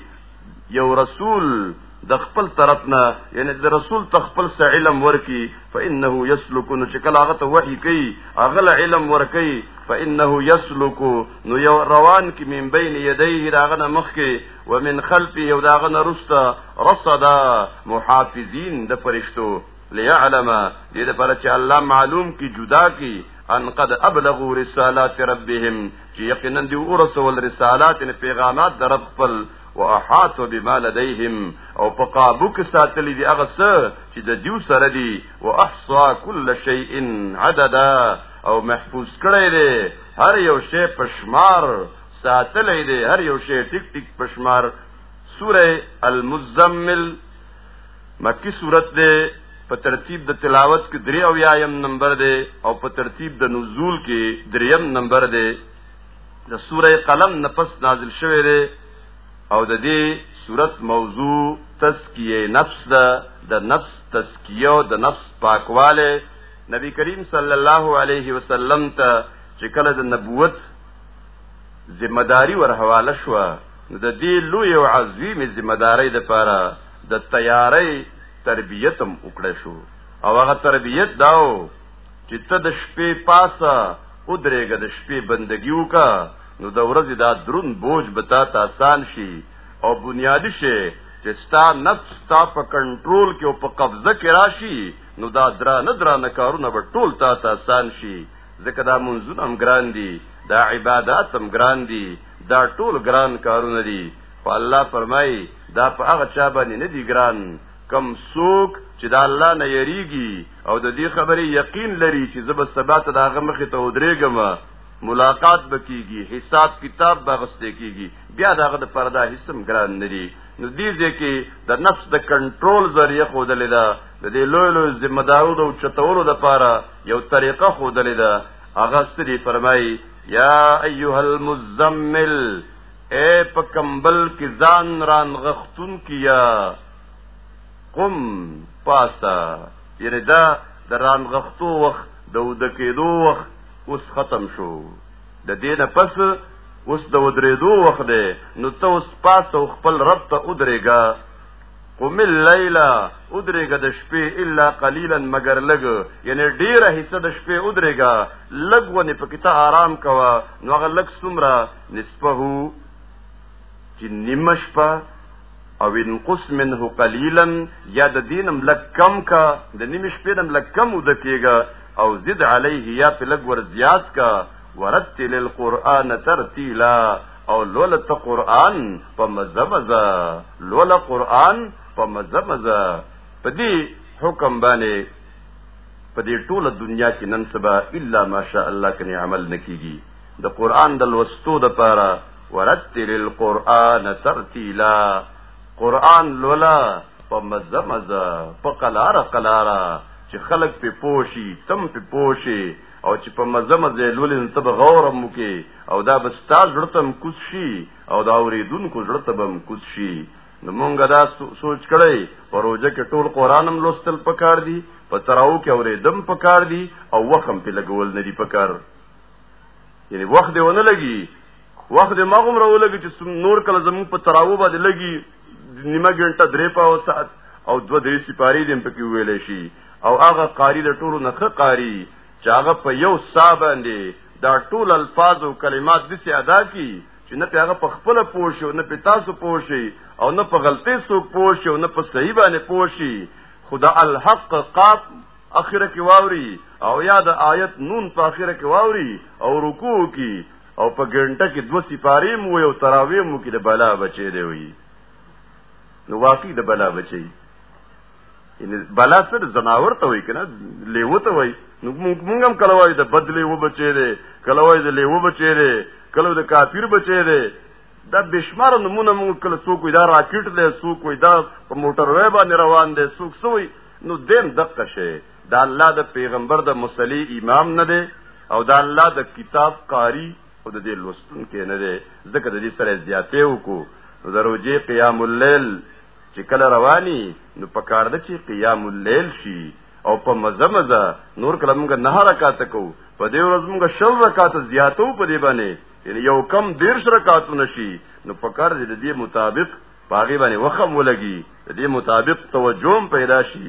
یو رسول د خپل طرف نه یعنی د رسول ته خپل څه علم ورکی فانه یسلک نو چې کله هغه ته وحی کوي هغه علم ورکی فانه یسلک نو یو روان کی من بین یدیه داغه نه مخ کی ومن خلفه یو داغه نه رسته رصدا محافظین د فرشتو ليعلم دې لپاره چې الله معلوم کی جدا کی ان قد ابلغوا رسالات ربهم چې یقینا دی ورسول رسالات پیغامات در خپل واحاط بما لديهم او په قابو کې ساتلې دي هغه څه چې د دیو سره دي واحصا كل شيء عددا او محفوظ کړی دی هر یو شی پشمار ساتلې دی هر یو شی ټیک ټیک پشمار سوره المزمل مکی سورت دی په ترتیب د تلاوت کې درې او یایم نمبر دی او په ترتیب د نزول کې دریم نمبر دی د سوره قلم نفس نازل شوی دی او د دې صورت موضوع تزکیه نفس ده د نفس تزکیه او د نفس پاکواله نبی کریم صلی الله علیه وسلم ته چې کله د نبوت ذمہ داری ور حواله شو د دې لوی او عظیم ذمہ داری د پاره د تیاری تربیتم وکړ شو او هغه تربیت داو چې ته د شپې پاسه او درېګه د شپې بندگی وکا نو د ورځې دا درون بوج به تا ته آسان شي او بنیادی شي چې ستا نفس تا په کنټرول کې او په قبضه کې راشي نو دا درا نه درا نه کارونه به ټول تا ته آسان شي ځکه دا منځونه هم ګران دي دا عبادت هم ګران دي دا ټول ګران کارونه دي خو الله فرمایي دا په هغه چا باندې نه دي ګران کم سوک چې د الله نه یریږي او د دې خبرې یقین لري چې زب سبا ته د هغه مخې ته ودرېږم ملاقات بکیږي حساب کتاب بغسته کیږي بیا داغه د پردا حسم ګران ندي نو دې ځکه د نفس د کنټرول ذریعہ خودلې ده د دې لوی لوی ذمہ دارو د چتولو د پاره یو طریقه خودلې ده هغه ستري فرمایي یا ایها المزمل اے په کمبل کې ځان ران غختون کیا قم پاسا یعنی دا د ران غختو وخت د ود کېدو وخت اوس ختم شو د دې نه پس اوس د ودرېدو وخت دی نو ته اوس پاسه خپل رب ته ودرېګا قم الليل ادريګه د شپې الا قليلا مگر لګ یعنی ډیره حصہ د شپې ادريګه لګ ونی په کته آرام کوا نو غلک سمرا نصفه چې نیمه شپه او انقص منه قليلا یا د دینم لک کم کا د نیمه شپې دم لک کم ود کېګا او زد علیه یا په لګ ور زیات کا ورتل القرآن ترتیلا او لوله ته قرآن په مزه مزه لوله قرآن په مزه مزه په دې حکم باندې په دې ټوله دنیا کې نن سبا الا ماشاء الله کني عمل نکېږي د قران د لوستو د پاره ورتل القرآن ترتیلا قرآن لولا په مزه مزه په قلاره قلاره چې خلق په پوشي تم په پوشي او چې په مزه مزه لولې نو تب غورم وکي او دا به ستاز ورتم کوس شي او دا اوریدونکو ورتبم کوس شي نو مونږ دا سوچ کړی پروژه کې ټول قرانم لوستل پکار دي په تراو کې اوریدم پکار دي او وخم په لګول نه دي پکار یعنی وخت دی ونه لګي وخت دی مغم راو لګي چې نور کله زمون په تراو باندې لګي نیمه ګنټه درې پاو ساعت او دو درې سپاری دیم پکې ویل شي او هغه قاری د ټولو نخ قاری چې هغه په یو سا باندې دا ټول الفاظ او کلمات د سي ادا کی چې نه پیغه په خپل پوښي نه په تاسو پوښي او نه په غلطي سو پوښي او نه په صحیح باندې پوښي خدا الحق قاف اخره کې واوري او یا د آیت نون په اخره کې واوري او رکوع کی او په ګنټه کې دو سپارې مو یو تراوی مو کې د بلا بچي دی وي نو واقعي د بلا بچي ان بلا سره زناور ته وای کنه لیو ته وای نو موږ هم کله وای د بدلی و بچي دی کله وای د لیو بچي دی کله د کافر بچي دی دا بشمار نمونه موږ کله څوک دا راکټ دی څوک دا په موټر وای باندې روان دی څوک سوی نو دیم دقه شی دا الله د پیغمبر د مصلی امام نه دی او دا الله د کتاب قاری او د دې لوستون کې نه دی ځکه د دې سره زیاتې وکړو دروځي قیام الليل چې کله رواني نو پکار د چې قیام الليل شي او په مزه مزه نور کله موږ نه حرکت کو په دې ورځ موږ شل رکعات زیاتو په دې باندې یعنی یو کم دیرش رکعاتونه شي نو پکار دې دې مطابق پاغي باندې وخم ولګي د دې مطابق توجه پیدا شي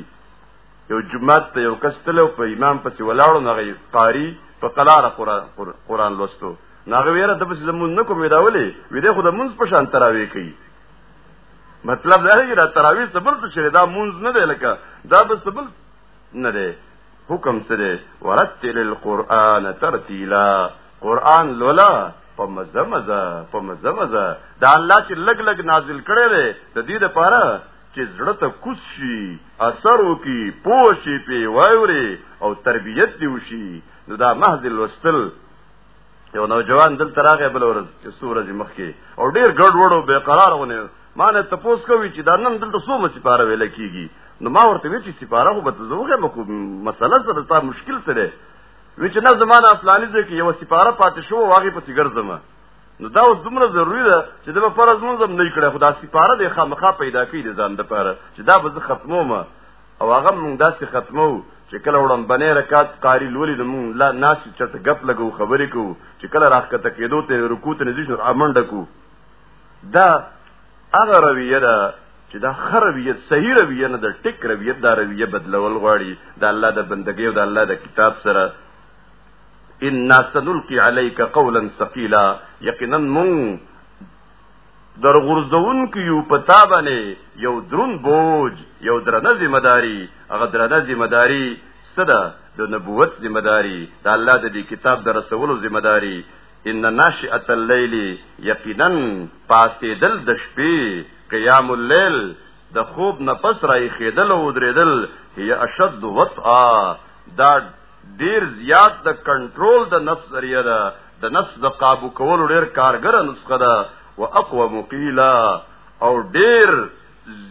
یو جمعات ته یو کس تلو په امام پسې ولاړو نغی قاری په قلاره قران قران لوستو نغه ویره د پسې زمون نکو میداولې وې د خود منځ په شان تراوی کوي مطلب دا دی چې تراوی صبر څه شری دا منځ نه دی لکه دا به صبر نه دی حکم سره ورتل القرآن ترتیلا قران لولا په مزه مزه په مزه مزه دا الله چې لګ لګ نازل کړي دی د دې لپاره چې زړه ته کوس شي اثر وکي پوه شي په وایوري او تربيت دی وشي نو دا محض الوستل یو نوجوان دل تراغه بل ورځ چې سورج مخ کې او ډیر ګډ وډو بے قرار ونه ما نه تپوس کوي چې دا نن دلته سو مې سپاره ویل کیږي نو ما ورته وی چې سپاره خو به ته زوغه مکو مسله سره تا مشکل سره وی چې نه زمانه افلانی ځای کې یو سپاره پاتې شو واغې پسې ګرځم نو دا اوس دومره ضروری ده چې د فرض مونږ هم نه کړه خدا سپاره د خامخا پیدا کړي د ځان د پاره چې دا به ختمو ما او هغه مونږ داسې ختمو چې کله وړم بنې رکعت قاری لولې د مونږ لا ناس چټ غپ لګو خبرې کو چې کله راخته کېدو ته رکوع ته نزیش امنډ کو دا هغه رویه ده چې دا خر رویه صحیح رویه نه ده ټیک رویه دا رویه بدلول غواړي د الله د بندګۍ او د الله د کتاب سره ان سنلقي عليك قولا ثقيلا یقینا مون در غرزون کیو پتا باندې یو درون بوج یو درنه ذمہ داری هغه درنه ذمہ داری صدا د نبوت ذمہ داری د الله د کتاب در رسولو ذمہ داری ان ناشئه الليل یقینا پاسېدل د شپې قیام الليل د خوب نه پس راي خېدل او درېدل هي اشد وطئا دا ډیر زیات د کنټرول د نفس ذریعہ ده د نفس د قابو کولو ډیر کارګره نسخه ده او اقوا مقیلا او ډیر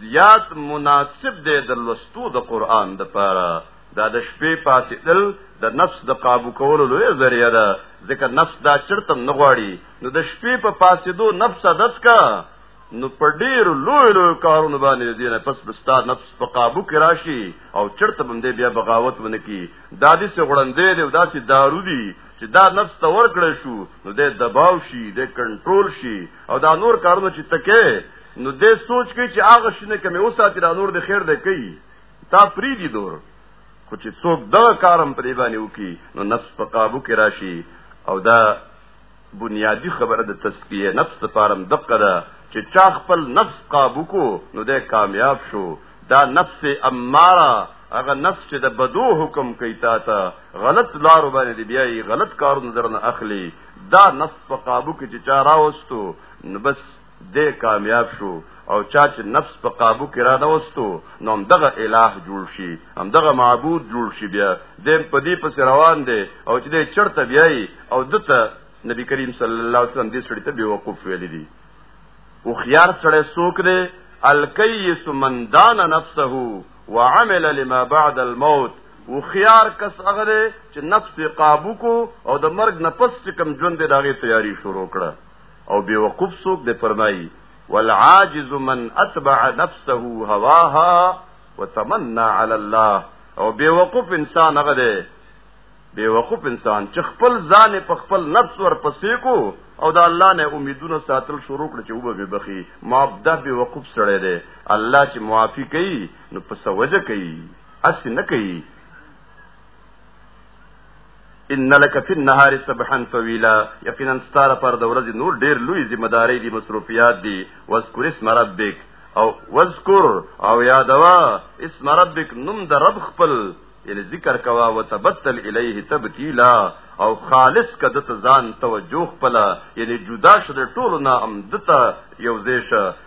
زیات مناسب دی د لوستو د قران د پاره دا د شپې پاسېدل د نفس د قابو کولو لوی ذریعہ ده ځکه نفس دا چرته نه غواړي نو د شپې په پاسېدو نفس عادت کا نو په ډیر لوی لوی کارونه باندې دینه پس بستا نفس په قابو کې راشي او چرته باندې بیا بغاوت ونه کی دا دې سغړندې دی او دا چې دارو دی چې دا نفس ته ورکړې شو نو دې دباو شي دې کنټرول شي او دا نور کارونه چې تکې نو دې سوچ کې چې هغه شنه کمه اوساتې دا نور د خیر دې کوي تا پری دی دور خو چې څوک دا کارم په دې باندې وکي نو نفس په قابو کې راشي او دا بنیادی خبره د تزکیه نفس لپاره دقه ده چې چا خپل نفس قابو کو نو د کامیاب شو دا نفس اماره هغه نفس چې د بدو حکم کوي تا ته غلط لارو باندې بیایي غلط کارونه درنه اخلي دا نفس په قابو کې چې چا راوستو نو بس دې کامیاب شو او چا چې نفس په قابو کې را نوستو نو هم دغه الٰه جوړ شي هم دغه معبود جوړ شي بیا دې په دې پس روان دی او چې دې چرته بیاي او دته نبی کریم صلی الله علیه وسلم دې سړی ته بیوقوف ویل دي او خيار سړی سوک دی الکیس من دان نفسه وعمل لما بعد الموت او خيار کس هغه چې نفس قابو کو او د مرګ نه پس چې کم ژوند دغه تیاری شروع کړه او بیوقوف څوک دی فرمایي والعاجز من اتبع نفسه هواها وتمنى على الله او بیوقوف انسان هغه دی بیوقوف انسان چې خپل ځان په خپل نفس ورپسې کو او دا الله نه امیدونه ساتل شروع کړ چې وبه بخي ما دا بیوقوف سره دی الله چې معافي کوي نو په سوجه کوي اس نه کوي ان لك في النهار سبحا طويلا یقینا ستاره پر د ورځې نور ډیر لوی ذمہ داری دي مصروفیات دي واذكر اسم ربك او واذكر او یادوا اسم ربك نوم د رب خپل یعنی ذکر کوا وتبتل الیه تبتیلا او خالص کده ته ځان توجه خپل یعنی جدا شې ټولو نه ام دته یو زیشه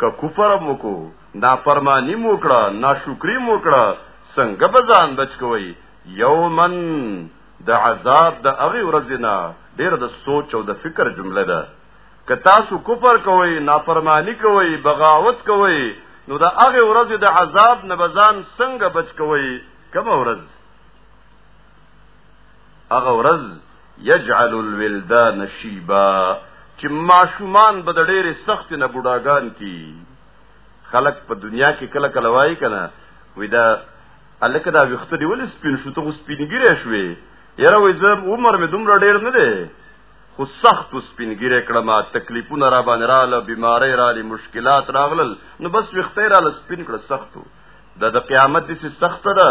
که کفر مو کو نافرمانی مو کړه ناشکری مو کړه څنګه به ځان بچ کوئ یومن د عذاب د هغې ورځې نه ډېره د سوچ او د فکر جمله ده که تاسو کفر کوئ نافرمانی کوئ بغاوت کوئ نو د هغې ورځې د عذاب نه به ځان څنګه بچ کوئ کومه ورځ هغه ورځ یجعل الولدان شیبا چې ماشومان به د ډېرې سختې نه بوډاګان کی خلک په دنیا کې کله کله وایي که نه وایي دا هلکه دا ویښته دې ولې سپین شو ته خو سپینګیری شوې یاره وایي زه عمر مې دومره ډېر نه دی خو سخت سپینګیری کړم تکلیفونه را باندې رااله بیماری رااله مشکلات راغلل نو بس ویښته یې راله سپین کړه سختو دا د قیامت داسې سخته ده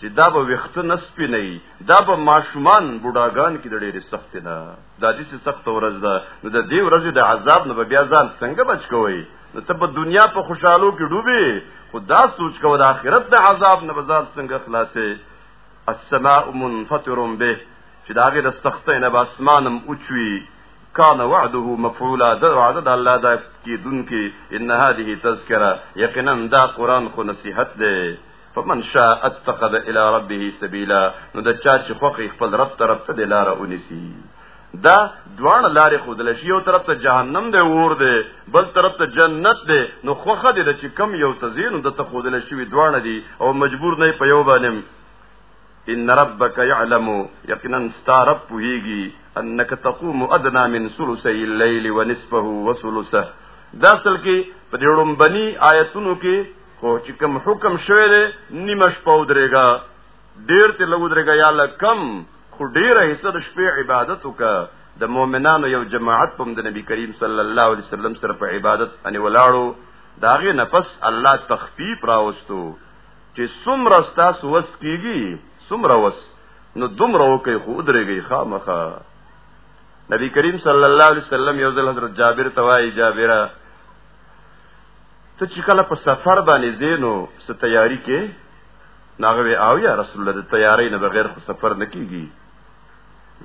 چې دا به ویخته نه سپینې دا به ماشومان بوډاګان کې د ډېرې سخت نه دا دې سخت ورځ ده نو د دې ورځې د عذاب نه بیا ځان څنګه بچ کوی نو ته په دنیا په خوشحالو کې ډوبې خو دا سوچ کوه د آخرت د عذاب نه به ځان څنګه خلاصې السماء منفطر به چې دا غي د سختۍ نه به اسمانم اوچوي کان وعده مفعولا د وعده د الله دا کیدونکې ان هذه تذکره یقینا دا قران خو نصیحت دی فمن شاء اتخذ الى ربه سبيلا نو د چا چې خوخي خپل رب طرف ته د لار اونیسی دا دوان لارې خودل شي یو طرف ته جهنم دی ور دی بل طرف ته جنت دی نو خوخه دی چې کم یو تزین د ته خودل شي دوان دی او مجبور نه په یو باندې ان ربک يعلم یقینا ستارب پوهیږي انک تقوم ادنا من ثلثي الليل ونصفه وثلثه دا اصل کې په دې ډومبني آیتونو کې خو چې کوم حکم شوی دی نیمه شپه ودرېږه ډېر ته لږ ودرېږه یا له کم خو ډېره حصه د شپې عبادت وکړه د مؤمنانو یو جماعت هم د نبی کریم صلی الله علیه وسلم سره په عبادت ان ولاړو داغه نفس الله تخفیف راوستو چې څومره تاسو وس کیږي څومره وس نو دومره وکي خو درېږي خامخه نبی کریم صلی الله علیه وسلم یو ځل حضرت جابر توای جابره ته چې کله په سفر باندې ځې نو څه تیاری کې نو هغه وی او یا رسول الله د تیاری نه بغیر خو سفر نه کیږي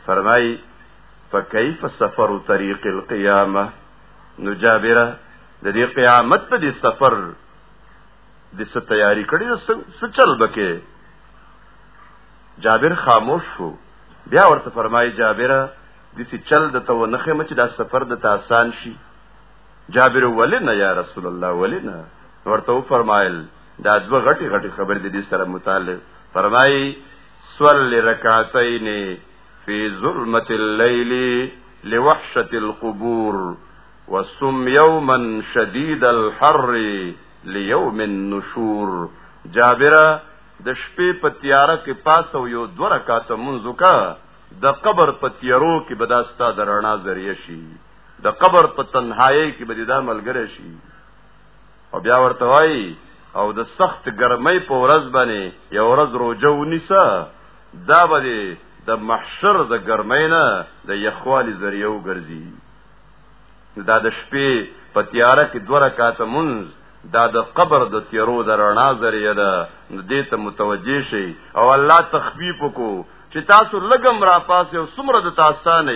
فرمایي فکیف سفر طریق القیامه نو جابره د دې قیامت په دې سفر د څه تیاری کړی نو څه چل بکې جابر خاموش شو بیا ورته فرمایي جابره د څه چل د تو نخې مچ دا سفر د تاسان شي جابر ولنا یا رسول الله ولنا ورته فرمایل دا دوه غټي غټي خبرې دي سره متعلق فرمایي صلی رکعتین فی ظلمت الليل لوحشة القبور وصم يوما شديد الحر ليوم النشور جابره د شپې په تیاره کې پاسو یو دوه رکعاته منځ وکړه د قبر په تیارو کې به دا ستا د رڼا ذریعه شي د قبر په تنهایی کې به دا ملګری شي او بیا ورته وایي او د سخت ګرمۍ په ورځ باندې یو ورځ روزه ونیسه دا به د محشر د ګرمۍ نه د یخوالي ذریعہ وګرځي دا د شپې په تیاره کې دوه رکعاته مونږ دا د قبر د تیرو د رڼا ذریعہ ده دې ته متوجه شي او الله تخفیف کو چې تاسو لګم را پاسه او سمره د تاسو نه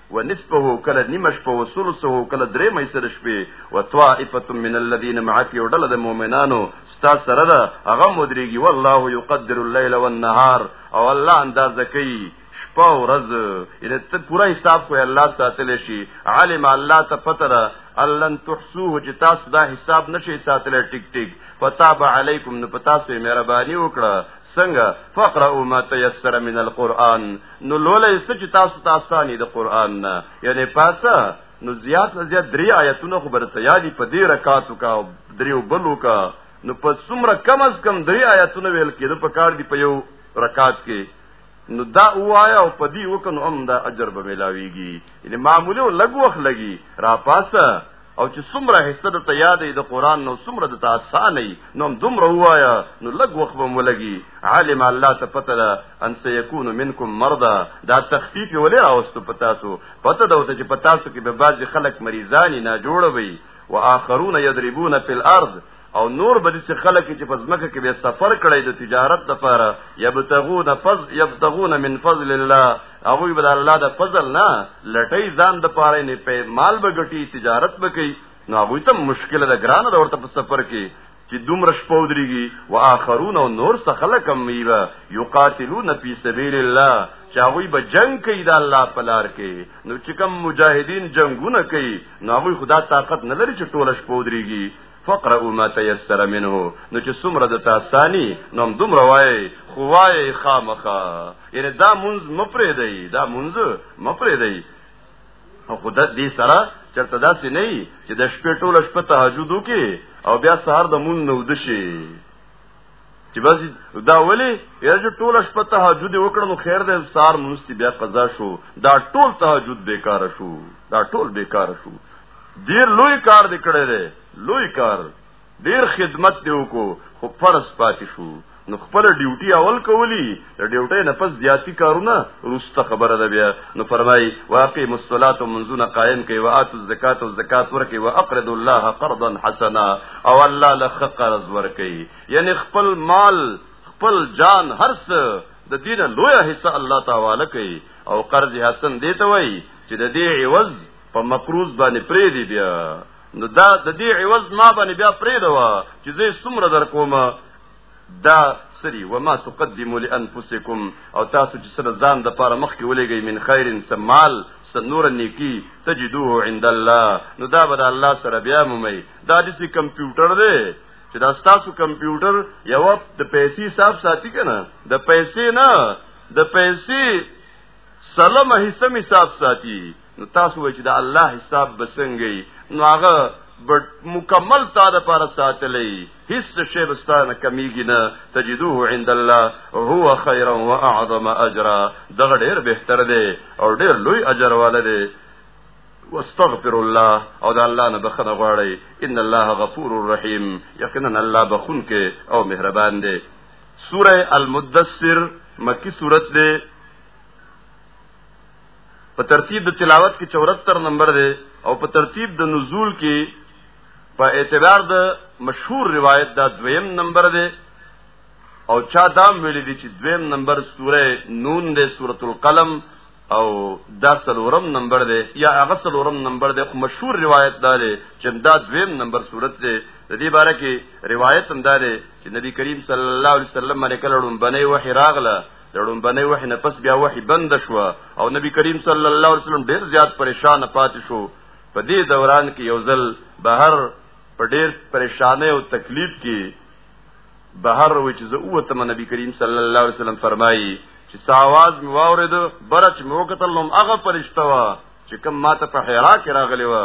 و نصفه کله نیمه شپه و ثلثه کله درې مې سره شپې و طائفه من الذين معك یو ډله د مؤمنانو ستا سره ده هغه مدريږي والله يقدر الليل والنهار او الله اندازه کوي شپه او ورځ ان ته پوره حساب کوی الله ساتل شي عالم الله ته پته ده الن تحسوه چې تاسو دا حساب نشي ساتل ټیک ټیک فتاب علیکم نو پتا سو مهرباني وکړه څنګه فقرأوا ما تيسر من القرآن نو لولې ست چې تاسو ته اساني د قرآن نه یعنی پاسه نو زیات نه زیات درې آیتونه خو برته یادي په دې رکعاتو کا دریو بلو کا نو په څومره کم از کم درې آیتونه ویل کېده په کار دی په یو رکعات کې نو دا وایا او پدی وکنو هم دا اجر به ملاویږي یعنی معمولی او لګ وخت لګي را پاسه او چې څومره حصہ د تیادې د قران نو څومره د تاسانه نو دومره وایا نو لګ وخت به مولګي عالم الله ته پته ده ان سيكون منکم مرضى دا تخفیف ولې راوستو پتا سو پته ده چې پتا سو کې به بعضي خلک مریضان نه جوړوي واخرون يضربون في الارض او نور به دې خلک چې په ځمکه کې به سفر کړی د تجارت لپاره یبتغون فضل یبتغون من فضل الله هغه به الله د فضل نه لټی ځان د پاره نه په مال به ګټي تجارت به کوي نو هغه ته مشکل ده ګران ده ورته په سفر کې چې دومره شپو دريږي واخرون او نور څه خلک هم ویبا یقاتلون فی سبیل الله چې هغه به جنگ کوي د الله په لار کې نو چې کوم مجاهدین جنگونه کوي نو هغه خدا طاقت نه لري چې ټول شپو دريږي فقرأوا ما تيسر منه نو چې څومره د تاسانی نو دومره وای خو وای خامخه یعنی دا منز مپرې دی دا منز مپرې دی خو د دې سره چرته داسې نه چې د شپې ټوله شپه تهجد وکي او بیا سهار د مون نو دشي چې بس دا ولی یا چې ټول شپه تهجد وکړ نو خیر ده سار مونږ بیا قضا شو دا ټول تهجد بیکاره شو دا ټول بیکاره شو ډیر لوی کار دې کړی دی لوی کار ډیر خدمت دی وکړو خو فرض پاتې شو نو خپل ډیوټي اول کولی د ډیوټۍ نه پس زیاتی کارونه روسته خبره ده بیا نو فرمای واقع مصلات منزونه قائم کوي وات الزکات او زکات ورکي واقرض الله قرضا حسنا او الله لخ قرض ورکي یعنی خپل مال خپل جان هرڅ د دینه لوی حصہ الله تعالی کوي او قرض حسن دی ته وای چې د دې عوض په مقروض باندې پرې دی بیا نو دا د دې عوض ما باندې بیا پرې دا چې زه څومره در کومه دا سری وما تقدموا لانفسکم او تاسو چې سره ځان د پاره مخ کې ولېږئ من خیر سمال سنور نیکی تجدوه عند الله نو دا به الله سره بیا مومي دا د کمپیوټر دی چې دا تاسو کمپیوټر یو د پیسې حساب ساتي کنه د پیسې نه د پیسې سلمه حصہ حساب ساتي نو تاسو وای چې د الله حساب بسنګي نو هغه مکمل تا د پر ساتلې هیڅ شی بستانه کمیږي نه تجدوه عند الله هو خيرا واعظم اجرا دغه ډیر بهتر دی او ډیر لوی اجر والده واستغفر الله او د الله نه بخنه غواړي ان الله غفور رحیم یقینا الله بخون کې او مهربان دی سوره المدثر مکی سورت دی په ترتیب د تلاوت کې 74 نمبر دی او په ترتیب د نزول کې په اعتبار د مشهور روایت دا دویم نمبر دی او چا دا ویل دي چې دویم نمبر سوره نون دی سورۃ القلم او دا سلورم نمبر دی یا هغه سلورم نمبر دی مشهور روایت دا دی چې دا دویم نمبر سورۃ دی د دې باره کې روایت هم دا دی چې نبی کریم صلی الله علیه وسلم باندې کله ډومبنه وحی راغله د ړومبنې وحی نه پس بیا وحی بند شو او نبی کریم صلی الله علیه وسلم ډیر زیات پریشان پاتې شو په دې دوران کې یو ځل بهر په ډیر پریشانه او تکلیف کې بهر و چې زه اوته نبی کریم صلی الله علیه وسلم فرمایي چې ساواز می واورید برچ مو قتل لهم هغه پرشتہ وا چې کوم ماته په حیرا کې راغلی و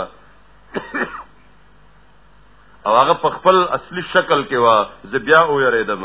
او هغه په خپل اصلي شکل کې وا زه بیا ویریدم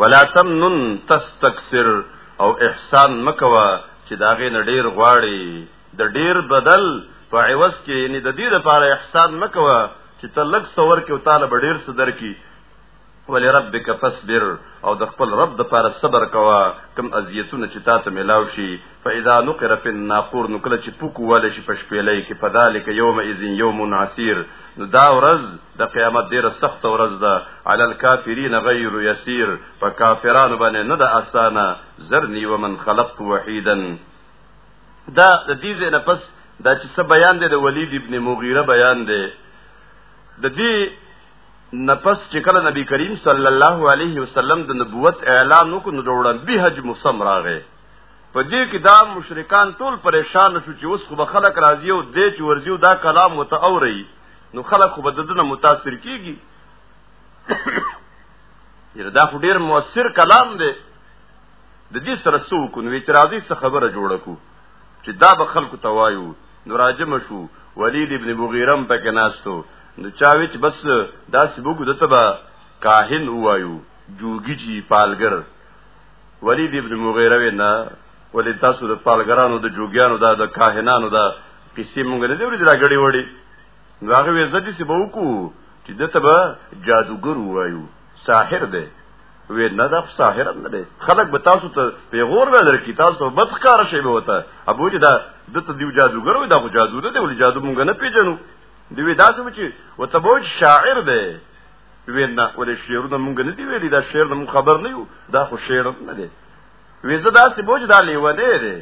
ولا تمنن تستكثر او احسان مکوا چې داغه نه ډیر غواړي د ډیر بدل په عوض کې یعنی د دې لپاره احسان مکوا چې ته لږ څور کې او طالب ډیر صدر کې ولربک فاصبر او د خپل رب د پاره صبر کوا کم اذیتونه چې تاسو ملاو شي فاذا نقر فی الناقور نو کله چې پوکو ول شي په شپېلې کې فذلک یوم اذ یوم عسیر نو دا ورځ د قیامت ډیره سخت ورځ ده علی الکافرین غیر یسیر په کافرانو باندې نه ده اسانه زرنی ومن خلقت وحیدا دا د دې ځای نه پس دا چې څه بیان دی د ولید ابن مغیره بیان دی د دې نفس چې کله نبی کریم صلی الله علیه وسلم د نبوت اعلان وکړ نو جوړن به حج مسم راغې په دې کې دا مشرکان ټول پریشان شو چې اوس خو به خلک راضي او دې چې ورځي او دا کلام وته اوري نو خلک خو به ددنه متاثر کیږي یره دا خو ډیر موثر کلام دی د دې سره سو کو نو اعتراضي څه خبره جوړه کو چې دا به خلکو ته وایو نو راجم شو ولید ابن مغیرم پکې ناستو نو چا وچ بس دا سبوګ دته به کاهن وایو جوګی جی پالګر ولید ابن مغیره وینا ولې تاسو د پالګرانو د جوګیانو دا د کاهنانو دا قصې مونږ نه دی ورې دا غړي وړي نو هغه وې زدي سبوکو چې دته به جادوګر وایو ساحر دی وې نه دا ساحر نه دی خلک به تاسو ته پیغور نه درکې تاسو به ښکار شي به وته ابو چې دا د ته دیو جادوګر وي دا خو جادو نه دی ولې جادو مونږ نه پیژنو دی وې دا څه چې وته به شاعر دی وې نه ولې شعرونه مونږ نه دی ویلي دا شعر مونږ خبر نه یو دا خو شعر نه دی وې زه دا څه بوج دا لیونه دی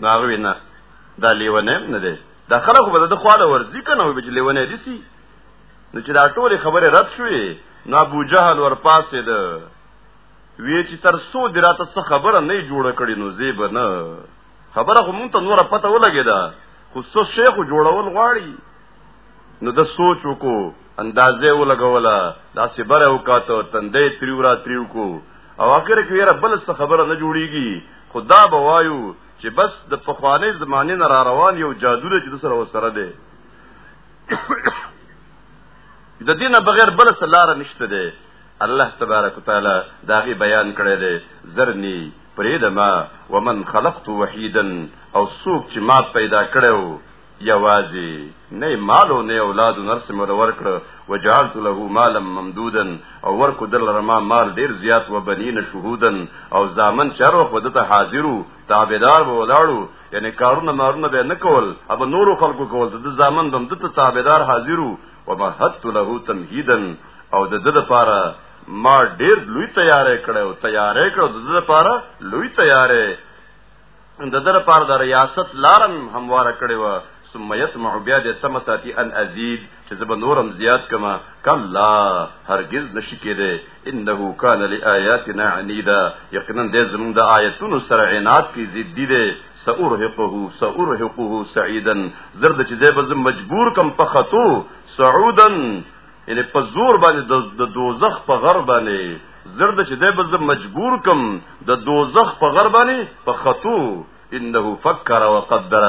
ناغوی نه دا لیونه نه دی دا خلک به د خواله ورزی کنه وي چې لیونه دي سي نو چې دا ټوله خبره رد شوې نو ابو جهل ورپاسې ده وی چې تر سو دراته څه خبره نه جوړ کړي نو زیب نه خبره خو مونږ ته نور پته ولګی دا خو څه شیخ جوړول غواړي نو د سوچ وکړو اندازې ولګوله دا سی بره وکاته تندې تریو را تریو کو او اخر کې یره بل څه خبره نه جوړیږي خدا به وایو چې بس د پخوانې زمانه نه را روان یو جادو دی چې سره وسره دی د دینه بغیر بل څه لار نشته دی الله تبارک وتعالى داغي بیان کړی دی زرنی پرېدما ومن خلقت وحیدا او سوق چې ما پیدا کړو یوازې نه مال او نه اولاد نرس مر ورکړ وجعلت له مالا ممدودا او ورکو دل رما مال ډیر زیات و بنین شهودا او زامن چر وخت ودته حاضرو تابعدار و ولاړو یعنی کارونه مارونه به نه کول اب نورو خلقو کول د زامن بم دته تابعدار حاضرو ومهدت له تمهیدا او د دد لپاره ما ډیر لوی تیارې کړو تیارې کړو د دد لپاره لوی تیارې د در پار د ریاست لارم همواره کړی و ثم يطمع بیا د تم ساتي ان ازيد چې زب نورم زیات کما کلا هرگز نشی کېده انه کان لآیاتنا عنیدا یقینا د زمون د آیتونو سره عناد کی ضدی ده سأرهقه سأرهقه سعیدا زرد چې زب مجبور کم پختو سعودا یعنی په زور باندې د دوزخ په غر باندې زرد چې دی به مجبور کم د دوزخ په غر باندې په خطو انه فکر وقدر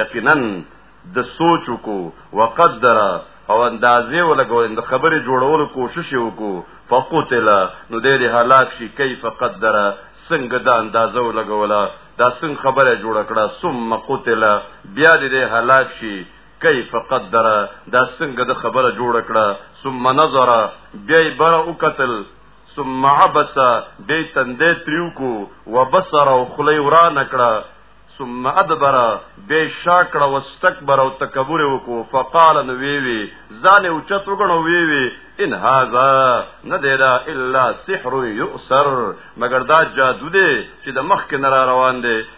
یقینا د سوچ کو وقدر او اندازې ولګول د خبرې جوړولو کوشش وکړو فقتل نو دې هلاک شي کیف قدر څنګه دا اندازه ولګوله دا څنګه خبره جوړ کړه ثم قتل بیا دې هلاک شي کیف قدر دا څنګه د خبره جوړ کړه ثم نظر بیا بر او قتل ثم عبس بیا تندې تریو کو وبصر او خلی ورا نکړه ثم ادبر بے شاکړه واستكبر او تکبر وکو فقال نو وی وی ځان او چت وګڼو وی وی ان هاذا ندرا الا سحر يؤثر مگر دا جادو دی چې د مخ کې نرا روان دی